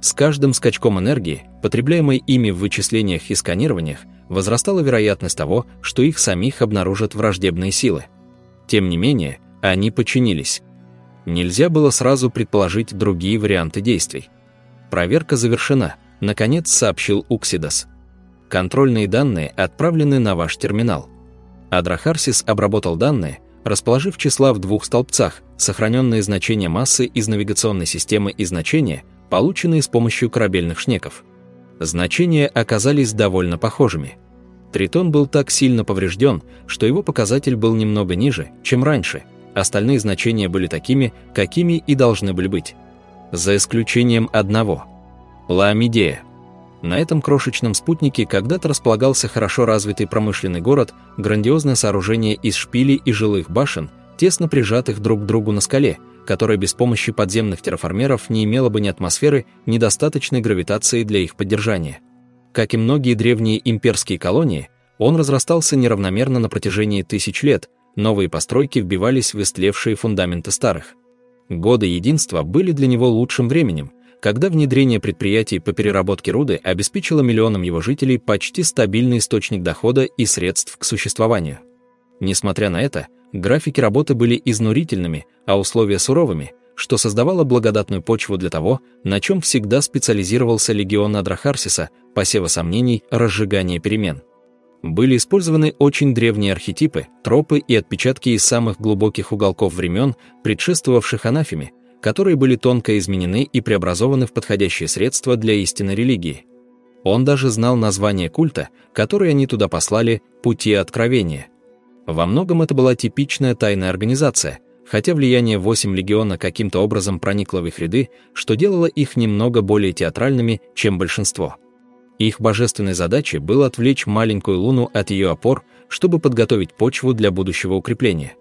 С каждым скачком энергии, потребляемой ими в вычислениях и сканированиях, возрастала вероятность того, что их самих обнаружат враждебные силы. Тем не менее, они подчинились. Нельзя было сразу предположить другие варианты действий. Проверка завершена, наконец сообщил Уксидас. Контрольные данные отправлены на ваш терминал. Адрахарсис обработал данные, расположив числа в двух столбцах, сохраненные значения массы из навигационной системы и значения, полученные с помощью корабельных шнеков. Значения оказались довольно похожими. Тритон был так сильно поврежден, что его показатель был немного ниже, чем раньше. Остальные значения были такими, какими и должны были быть. За исключением одного. Лаомедея. На этом крошечном спутнике когда-то располагался хорошо развитый промышленный город, грандиозное сооружение из шпилей и жилых башен, тесно прижатых друг к другу на скале, которое без помощи подземных терраформеров не имело бы ни атмосферы, ни достаточной гравитации для их поддержания. Как и многие древние имперские колонии, он разрастался неравномерно на протяжении тысяч лет, новые постройки вбивались в истлевшие фундаменты старых. Годы единства были для него лучшим временем, когда внедрение предприятий по переработке руды обеспечило миллионам его жителей почти стабильный источник дохода и средств к существованию. Несмотря на это, графики работы были изнурительными, а условия суровыми, что создавало благодатную почву для того, на чем всегда специализировался легион Адрахарсиса, посева сомнений, разжигания перемен. Были использованы очень древние архетипы, тропы и отпечатки из самых глубоких уголков времен, предшествовавших анафеме, которые были тонко изменены и преобразованы в подходящие средства для истинной религии. Он даже знал название культа, который они туда послали «Пути Откровения». Во многом это была типичная тайная организация – хотя влияние 8 легиона каким-то образом проникло в их ряды, что делало их немного более театральными, чем большинство. Их божественной задачей было отвлечь маленькую луну от ее опор, чтобы подготовить почву для будущего укрепления.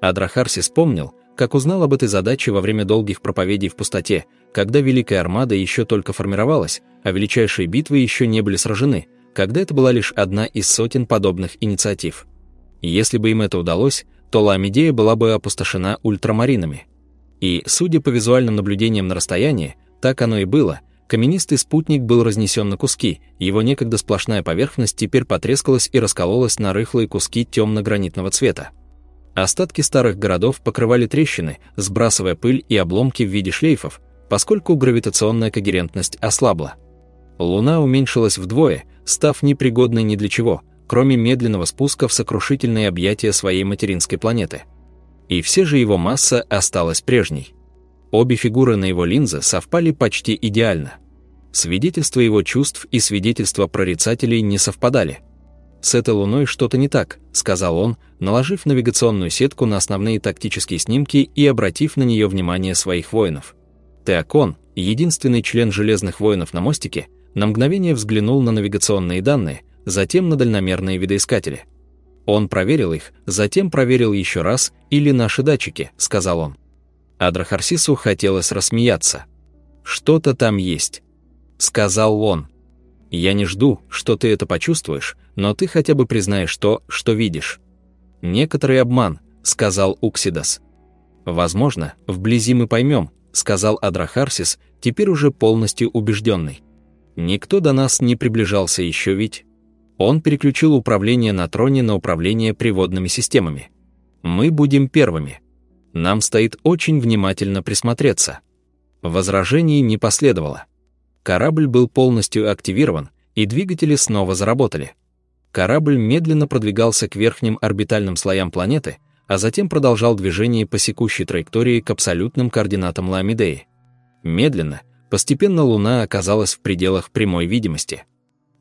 Адрахарси вспомнил, как узнал об этой задаче во время долгих проповедей в пустоте, когда Великая Армада еще только формировалась, а величайшие битвы еще не были сражены, когда это была лишь одна из сотен подобных инициатив. Если бы им это удалось, то Ламедея была бы опустошена ультрамаринами. И, судя по визуальным наблюдениям на расстоянии, так оно и было. Каменистый спутник был разнесен на куски, его некогда сплошная поверхность теперь потрескалась и раскололась на рыхлые куски темно-гранитного цвета. Остатки старых городов покрывали трещины, сбрасывая пыль и обломки в виде шлейфов, поскольку гравитационная когерентность ослабла. Луна уменьшилась вдвое, став непригодной ни для чего, кроме медленного спуска в сокрушительные объятия своей материнской планеты. И все же его масса осталась прежней. Обе фигуры на его линзы совпали почти идеально. Свидетельства его чувств и свидетельства прорицателей не совпадали. «С этой луной что-то не так», — сказал он, наложив навигационную сетку на основные тактические снимки и обратив на нее внимание своих воинов. Теокон, единственный член Железных воинов на мостике, на мгновение взглянул на навигационные данные, затем на дальномерные видоискатели. Он проверил их, затем проверил еще раз, или наши датчики, сказал он. Адрахарсису хотелось рассмеяться. «Что-то там есть», — сказал он. «Я не жду, что ты это почувствуешь, но ты хотя бы признаешь то, что видишь». «Некоторый обман», — сказал Уксидас. «Возможно, вблизи мы поймем», — сказал Адрахарсис, теперь уже полностью убежденный. «Никто до нас не приближался еще ведь». Он переключил управление на троне на управление приводными системами. Мы будем первыми. Нам стоит очень внимательно присмотреться. Возражений не последовало. Корабль был полностью активирован, и двигатели снова заработали. Корабль медленно продвигался к верхним орбитальным слоям планеты, а затем продолжал движение по секущей траектории к абсолютным координатам Ламидеи. Медленно, постепенно Луна оказалась в пределах прямой видимости.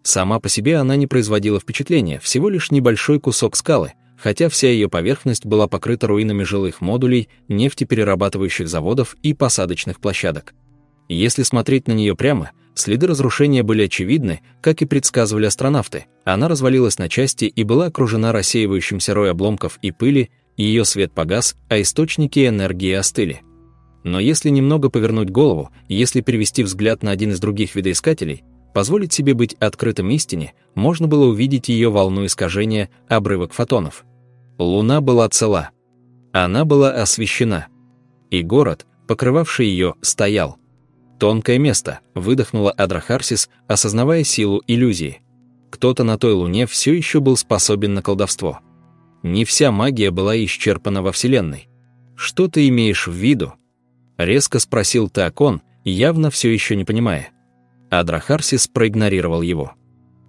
Сама по себе она не производила впечатления, всего лишь небольшой кусок скалы, хотя вся ее поверхность была покрыта руинами жилых модулей, нефтеперерабатывающих заводов и посадочных площадок. Если смотреть на нее прямо, следы разрушения были очевидны, как и предсказывали астронавты. Она развалилась на части и была окружена рассеивающимся рой обломков и пыли, ее свет погас, а источники энергии остыли. Но если немного повернуть голову, если перевести взгляд на один из других видоискателей, Позволить себе быть открытым истине можно было увидеть ее волну искажения, обрывок фотонов. Луна была цела. Она была освещена. И город, покрывавший ее, стоял. Тонкое место, выдохнула Адрахарсис, осознавая силу иллюзии. Кто-то на той луне все еще был способен на колдовство. Не вся магия была исчерпана во Вселенной. «Что ты имеешь в виду?» Резко спросил Теокон, явно все еще не понимая. Адрахарсис проигнорировал его.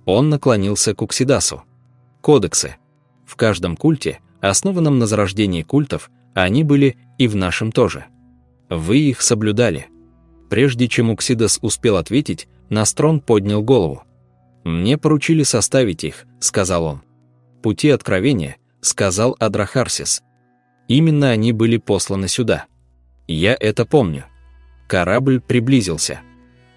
Он наклонился к Уксидасу. Кодексы. В каждом культе, основанном на зарождении культов, они были и в нашем тоже. Вы их соблюдали. Прежде чем Уксидос успел ответить, Настрон поднял голову. «Мне поручили составить их», — сказал он. «Пути откровения», — сказал Адрахарсис. «Именно они были посланы сюда. Я это помню». Корабль приблизился.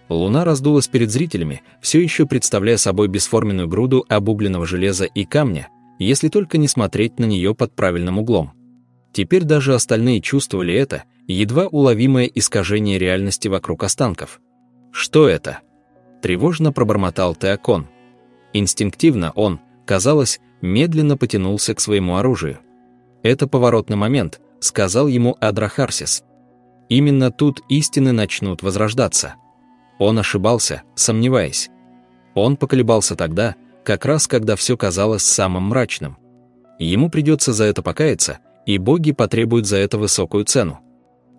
Луна раздулась перед зрителями, все еще представляя собой бесформенную груду обугленного железа и камня, если только не смотреть на нее под правильным углом. Теперь даже остальные чувствовали это, едва уловимое искажение реальности вокруг останков. Что это? Тревожно пробормотал Теокон. Инстинктивно он, казалось, медленно потянулся к своему оружию. «Это поворотный момент», — сказал ему Адрахарсис. «Именно тут истины начнут возрождаться». Он ошибался, сомневаясь. Он поколебался тогда, как раз когда все казалось самым мрачным. Ему придется за это покаяться, и боги потребуют за это высокую цену.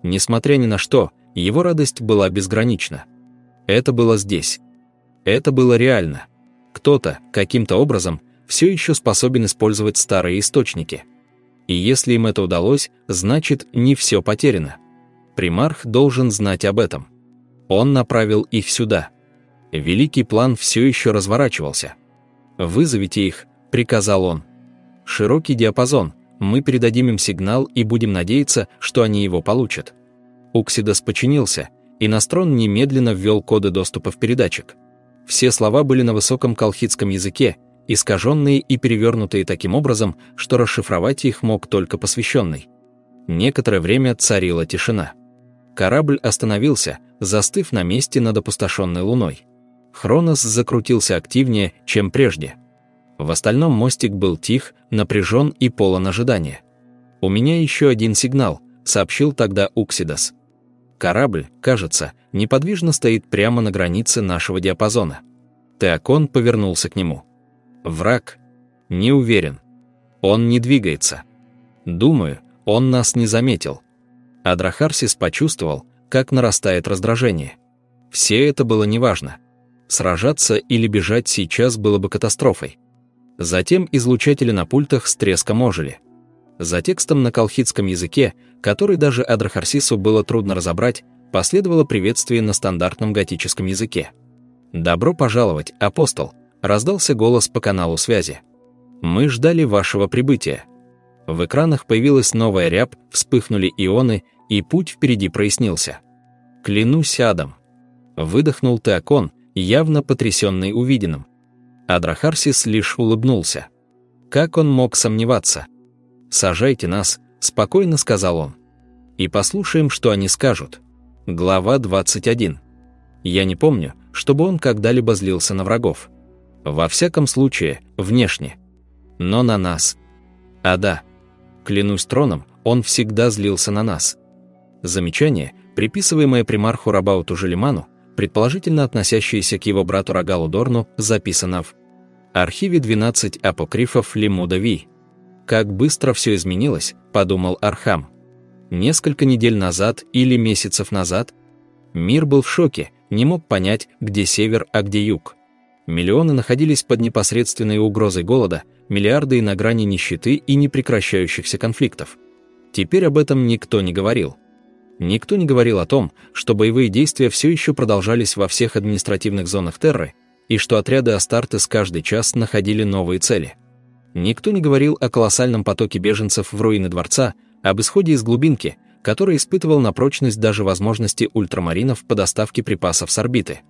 Несмотря ни на что, его радость была безгранична. Это было здесь. Это было реально. Кто-то, каким-то образом, все еще способен использовать старые источники. И если им это удалось, значит, не все потеряно. Примарх должен знать об этом. Он направил их сюда. Великий план все еще разворачивался. «Вызовите их», — приказал он. «Широкий диапазон, мы передадим им сигнал и будем надеяться, что они его получат». Уксидос подчинился, и Настрон немедленно ввел коды доступа в передатчик. Все слова были на высоком колхидском языке, искаженные и перевернутые таким образом, что расшифровать их мог только посвященный. Некоторое время царила тишина. Корабль остановился, застыв на месте над опустошенной луной. Хронос закрутился активнее, чем прежде. В остальном мостик был тих, напряжен и полон ожидания. «У меня еще один сигнал», — сообщил тогда Уксидас. Корабль, кажется, неподвижно стоит прямо на границе нашего диапазона. Теокон повернулся к нему. «Враг? Не уверен. Он не двигается. Думаю, он нас не заметил». Адрахарсис почувствовал, как нарастает раздражение. Все это было неважно. Сражаться или бежать сейчас было бы катастрофой. Затем излучатели на пультах с треском ожили. За текстом на колхидском языке, который даже Адрахарсису было трудно разобрать, последовало приветствие на стандартном готическом языке. «Добро пожаловать, апостол!» – раздался голос по каналу связи. «Мы ждали вашего прибытия». В экранах появилась новая рябь, вспыхнули ионы, и путь впереди прояснился. «Клянусь адом!» – выдохнул Теокон, явно потрясенный увиденным. Адрахарсис лишь улыбнулся. Как он мог сомневаться? «Сажайте нас», — спокойно сказал он. «И послушаем, что они скажут». Глава 21. Я не помню, чтобы он когда-либо злился на врагов. Во всяком случае, внешне. Но на нас. А да, клянусь троном, он всегда злился на нас. Замечание, приписываемое примарху Робауту Жиллиману, предположительно относящееся к его брату Рогалу Дорну, записано в архиве 12 апокрифов Лимуда Ви. «Как быстро все изменилось», — подумал Архам. Несколько недель назад или месяцев назад мир был в шоке, не мог понять, где север, а где юг. Миллионы находились под непосредственной угрозой голода, миллиарды на грани нищеты и непрекращающихся конфликтов. Теперь об этом никто не говорил. Никто не говорил о том, что боевые действия все еще продолжались во всех административных зонах Терры и что отряды Астартес каждый час находили новые цели. Никто не говорил о колоссальном потоке беженцев в руины дворца, об исходе из глубинки, который испытывал на прочность даже возможности ультрамаринов по доставке припасов с орбиты.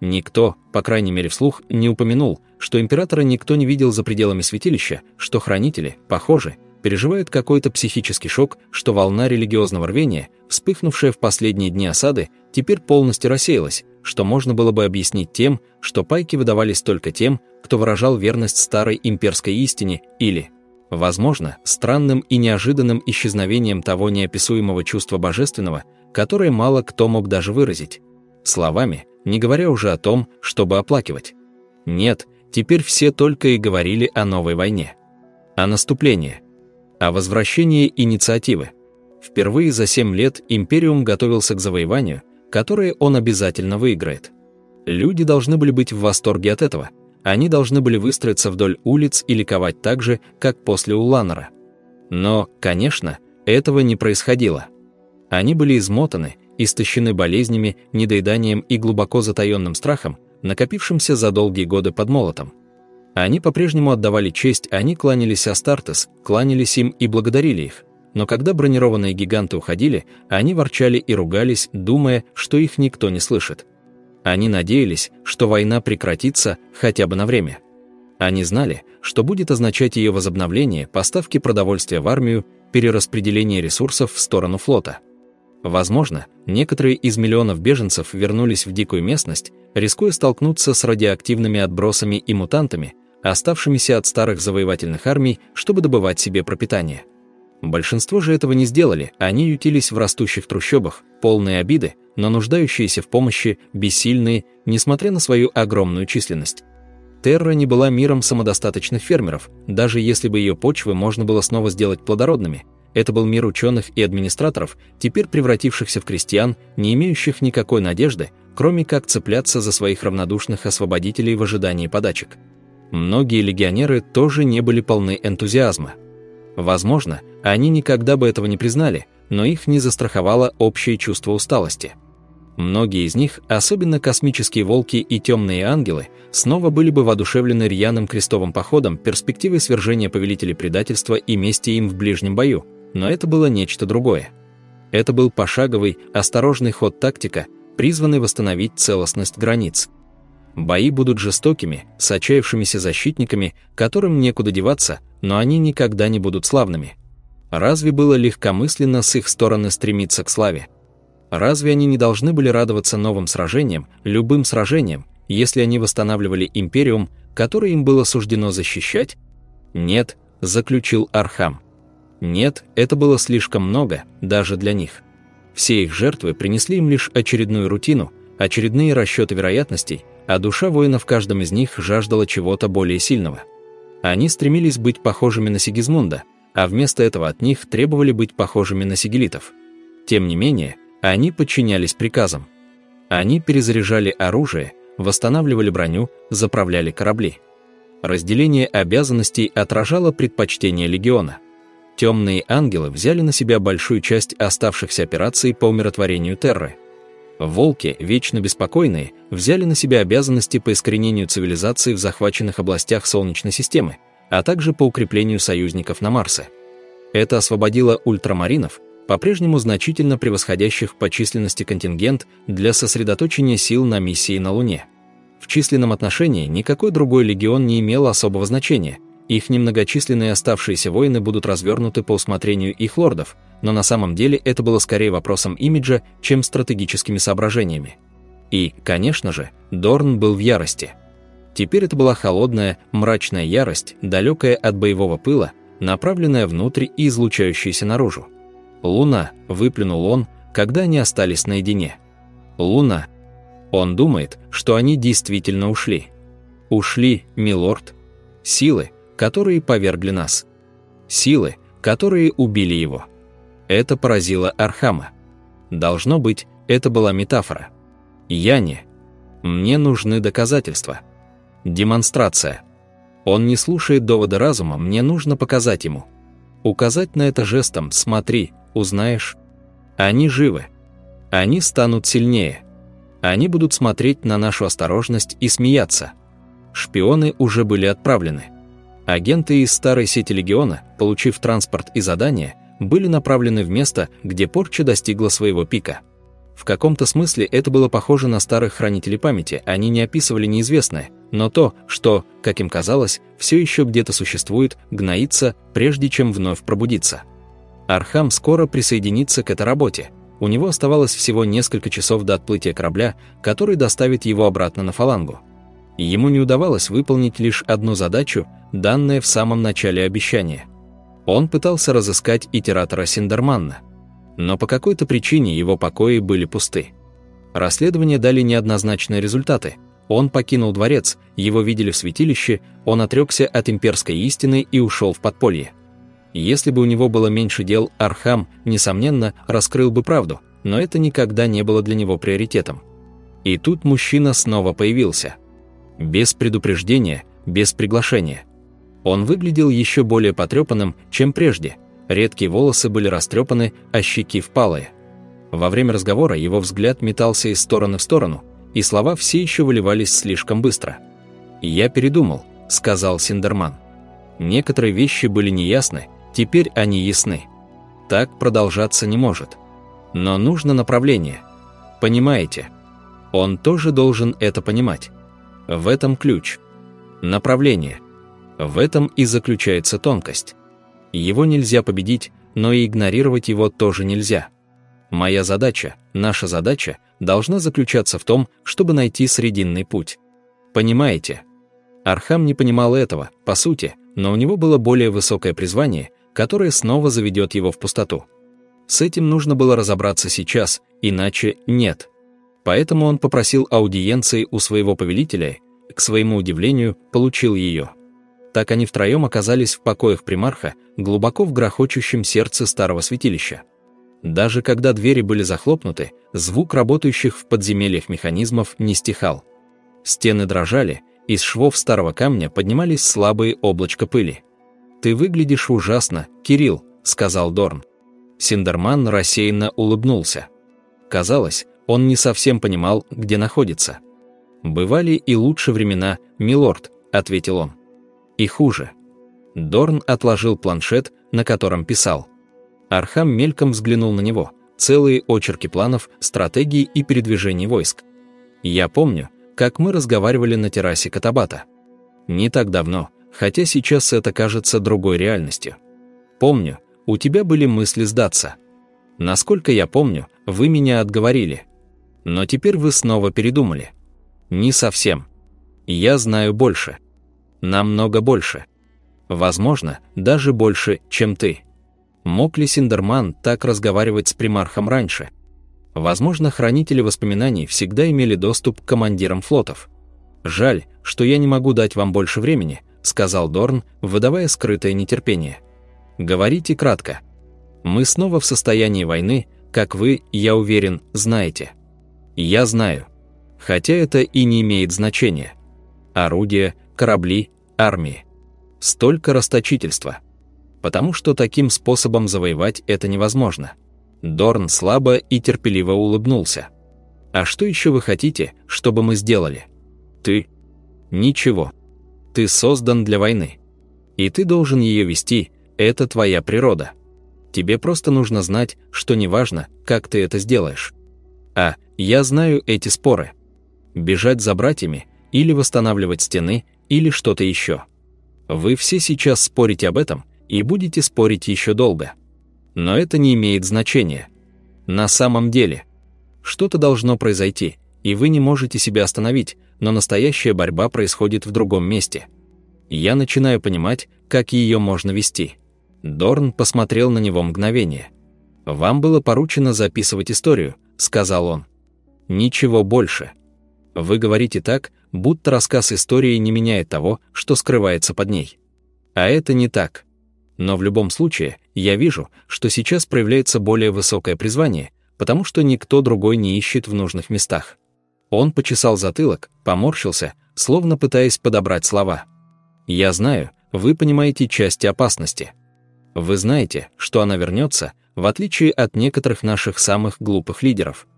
Никто, по крайней мере вслух, не упомянул, что императора никто не видел за пределами святилища, что хранители, похоже, переживают какой-то психический шок, что волна религиозного рвения, вспыхнувшая в последние дни осады, теперь полностью рассеялась, что можно было бы объяснить тем, что пайки выдавались только тем, кто выражал верность старой имперской истине или, возможно, странным и неожиданным исчезновением того неописуемого чувства божественного, которое мало кто мог даже выразить. Словами, не говоря уже о том, чтобы оплакивать. Нет, теперь все только и говорили о новой войне. О наступлении – о возвращении инициативы. Впервые за 7 лет Империум готовился к завоеванию, которое он обязательно выиграет. Люди должны были быть в восторге от этого. Они должны были выстроиться вдоль улиц и ликовать так же, как после Уланера. Но, конечно, этого не происходило. Они были измотаны, истощены болезнями, недоеданием и глубоко затаенным страхом, накопившимся за долгие годы под молотом. Они по-прежнему отдавали честь, они кланялись Астартес, кланялись им и благодарили их. Но когда бронированные гиганты уходили, они ворчали и ругались, думая, что их никто не слышит. Они надеялись, что война прекратится хотя бы на время. Они знали, что будет означать ее возобновление, поставки продовольствия в армию, перераспределение ресурсов в сторону флота. Возможно, некоторые из миллионов беженцев вернулись в дикую местность, рискуя столкнуться с радиоактивными отбросами и мутантами, оставшимися от старых завоевательных армий, чтобы добывать себе пропитание. Большинство же этого не сделали, они ютились в растущих трущобах, полные обиды, но нуждающиеся в помощи, бессильные, несмотря на свою огромную численность. Терра не была миром самодостаточных фермеров, даже если бы ее почвы можно было снова сделать плодородными. Это был мир ученых и администраторов, теперь превратившихся в крестьян, не имеющих никакой надежды, кроме как цепляться за своих равнодушных освободителей в ожидании подачек. Многие легионеры тоже не были полны энтузиазма. Возможно, они никогда бы этого не признали, но их не застраховало общее чувство усталости. Многие из них, особенно космические волки и темные ангелы, снова были бы воодушевлены рьяным крестовым походом, перспективой свержения повелителей предательства и мести им в ближнем бою, но это было нечто другое. Это был пошаговый, осторожный ход тактика, призванный восстановить целостность границ. Бои будут жестокими, с отчаявшимися защитниками, которым некуда деваться, но они никогда не будут славными. Разве было легкомысленно с их стороны стремиться к славе? Разве они не должны были радоваться новым сражениям, любым сражениям, если они восстанавливали империум, который им было суждено защищать? Нет, заключил Архам. Нет, это было слишком много, даже для них. Все их жертвы принесли им лишь очередную рутину, очередные расчеты вероятностей, а душа воина в каждом из них жаждала чего-то более сильного. Они стремились быть похожими на Сигизмунда, а вместо этого от них требовали быть похожими на сигелитов. Тем не менее, они подчинялись приказам. Они перезаряжали оружие, восстанавливали броню, заправляли корабли. Разделение обязанностей отражало предпочтение легиона. Темные ангелы взяли на себя большую часть оставшихся операций по умиротворению Терры. Волки, вечно беспокойные, взяли на себя обязанности по искоренению цивилизации в захваченных областях Солнечной системы, а также по укреплению союзников на Марсе. Это освободило ультрамаринов, по-прежнему значительно превосходящих по численности контингент для сосредоточения сил на миссии на Луне. В численном отношении никакой другой легион не имел особого значения, их немногочисленные оставшиеся воины будут развернуты по усмотрению их лордов, но на самом деле это было скорее вопросом имиджа, чем стратегическими соображениями. И, конечно же, Дорн был в ярости. Теперь это была холодная, мрачная ярость, далекая от боевого пыла, направленная внутрь и излучающаяся наружу. «Луна», — выплюнул он, когда они остались наедине. «Луна». Он думает, что они действительно ушли. Ушли, милорд. Силы, которые повергли нас. Силы, которые убили его. Это поразило Архама. Должно быть, это была метафора. Я не. Мне нужны доказательства. Демонстрация. Он не слушает доводы разума, мне нужно показать ему. Указать на это жестом «смотри, узнаешь». Они живы. Они станут сильнее. Они будут смотреть на нашу осторожность и смеяться. Шпионы уже были отправлены. Агенты из старой сети Легиона, получив транспорт и задания, были направлены в место, где порча достигла своего пика. В каком-то смысле это было похоже на старых хранителей памяти, они не описывали неизвестное, но то, что, как им казалось, все еще где-то существует, гноится, прежде чем вновь пробудиться. Архам скоро присоединится к этой работе. У него оставалось всего несколько часов до отплытия корабля, который доставит его обратно на фалангу. Ему не удавалось выполнить лишь одну задачу, данное в самом начале обещание. Он пытался разыскать итератора Синдерманна, но по какой-то причине его покои были пусты. Расследования дали неоднозначные результаты. Он покинул дворец, его видели в святилище, он отрекся от имперской истины и ушел в подполье. Если бы у него было меньше дел, Архам, несомненно, раскрыл бы правду, но это никогда не было для него приоритетом. И тут мужчина снова появился. Без предупреждения, без приглашения. Он выглядел еще более потрепанным, чем прежде. Редкие волосы были растрепаны, а щеки впалые. Во время разговора его взгляд метался из стороны в сторону, и слова все еще выливались слишком быстро. «Я передумал», — сказал Синдерман. «Некоторые вещи были неясны, теперь они ясны. Так продолжаться не может. Но нужно направление. Понимаете? Он тоже должен это понимать. В этом ключ. Направление. В этом и заключается тонкость. Его нельзя победить, но и игнорировать его тоже нельзя. Моя задача, наша задача, должна заключаться в том, чтобы найти срединный путь. Понимаете? Архам не понимал этого, по сути, но у него было более высокое призвание, которое снова заведет его в пустоту. С этим нужно было разобраться сейчас, иначе нет. Поэтому он попросил аудиенции у своего повелителя, к своему удивлению, получил ее. Так они втроем оказались в покоях примарха, глубоко в грохочущем сердце старого святилища. Даже когда двери были захлопнуты, звук работающих в подземельях механизмов не стихал. Стены дрожали, из швов старого камня поднимались слабые облачка пыли. «Ты выглядишь ужасно, Кирилл», — сказал Дорн. Синдерман рассеянно улыбнулся. Казалось, он не совсем понимал, где находится. «Бывали и лучше времена, милорд», — ответил он. «И хуже». Дорн отложил планшет, на котором писал. Архам мельком взглянул на него. Целые очерки планов, стратегий и передвижений войск. Я помню, как мы разговаривали на террасе Катабата. Не так давно, хотя сейчас это кажется другой реальностью. Помню, у тебя были мысли сдаться. Насколько я помню, вы меня отговорили. Но теперь вы снова передумали. Не совсем. Я знаю больше. Намного больше. Возможно, даже больше, чем ты. Мог ли Синдерман так разговаривать с примархом раньше? Возможно, хранители воспоминаний всегда имели доступ к командирам флотов. «Жаль, что я не могу дать вам больше времени», — сказал Дорн, выдавая скрытое нетерпение. «Говорите кратко. Мы снова в состоянии войны, как вы, я уверен, знаете». «Я знаю. Хотя это и не имеет значения. Орудия, корабли, армии. Столько расточительства» потому что таким способом завоевать это невозможно. Дорн слабо и терпеливо улыбнулся. «А что еще вы хотите, чтобы мы сделали?» «Ты?» «Ничего. Ты создан для войны. И ты должен ее вести, это твоя природа. Тебе просто нужно знать, что неважно, как ты это сделаешь. А, я знаю эти споры. Бежать за братьями, или восстанавливать стены, или что-то еще. Вы все сейчас спорите об этом, и будете спорить еще долго. Но это не имеет значения. На самом деле, что-то должно произойти, и вы не можете себя остановить, но настоящая борьба происходит в другом месте. Я начинаю понимать, как ее можно вести. Дорн посмотрел на него мгновение. «Вам было поручено записывать историю», — сказал он. «Ничего больше. Вы говорите так, будто рассказ истории не меняет того, что скрывается под ней. А это не так. Но в любом случае, я вижу, что сейчас проявляется более высокое призвание, потому что никто другой не ищет в нужных местах. Он почесал затылок, поморщился, словно пытаясь подобрать слова. «Я знаю, вы понимаете части опасности. Вы знаете, что она вернется, в отличие от некоторых наших самых глупых лидеров.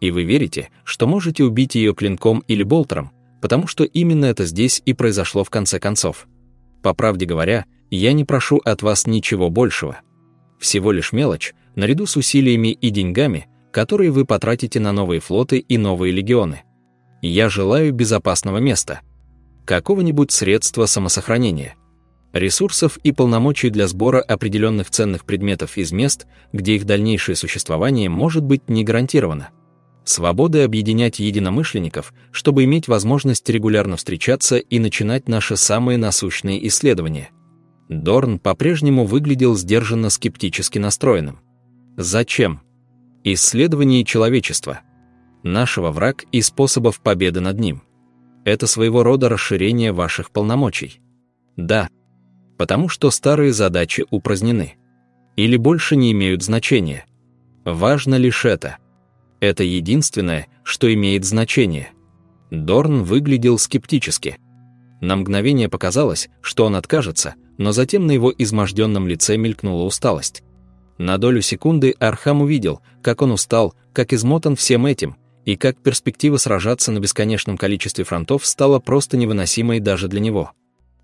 И вы верите, что можете убить ее клинком или болтером, потому что именно это здесь и произошло в конце концов. По правде говоря, я не прошу от вас ничего большего. Всего лишь мелочь, наряду с усилиями и деньгами, которые вы потратите на новые флоты и новые легионы. Я желаю безопасного места. Какого-нибудь средства самосохранения. Ресурсов и полномочий для сбора определенных ценных предметов из мест, где их дальнейшее существование может быть не гарантировано. Свободы объединять единомышленников, чтобы иметь возможность регулярно встречаться и начинать наши самые насущные исследования – Дорн по-прежнему выглядел сдержанно скептически настроенным. Зачем? Исследование человечества. Нашего враг и способов победы над ним. Это своего рода расширение ваших полномочий. Да. Потому что старые задачи упразднены. Или больше не имеют значения. Важно лишь это. Это единственное, что имеет значение. Дорн выглядел скептически. На мгновение показалось, что он откажется – но затем на его изможденном лице мелькнула усталость. На долю секунды Архам увидел, как он устал, как измотан всем этим, и как перспектива сражаться на бесконечном количестве фронтов стала просто невыносимой даже для него.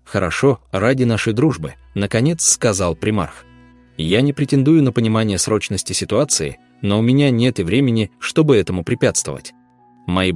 «Хорошо, ради нашей дружбы», — наконец сказал примарх. «Я не претендую на понимание срочности ситуации, но у меня нет и времени, чтобы этому препятствовать. Мои братья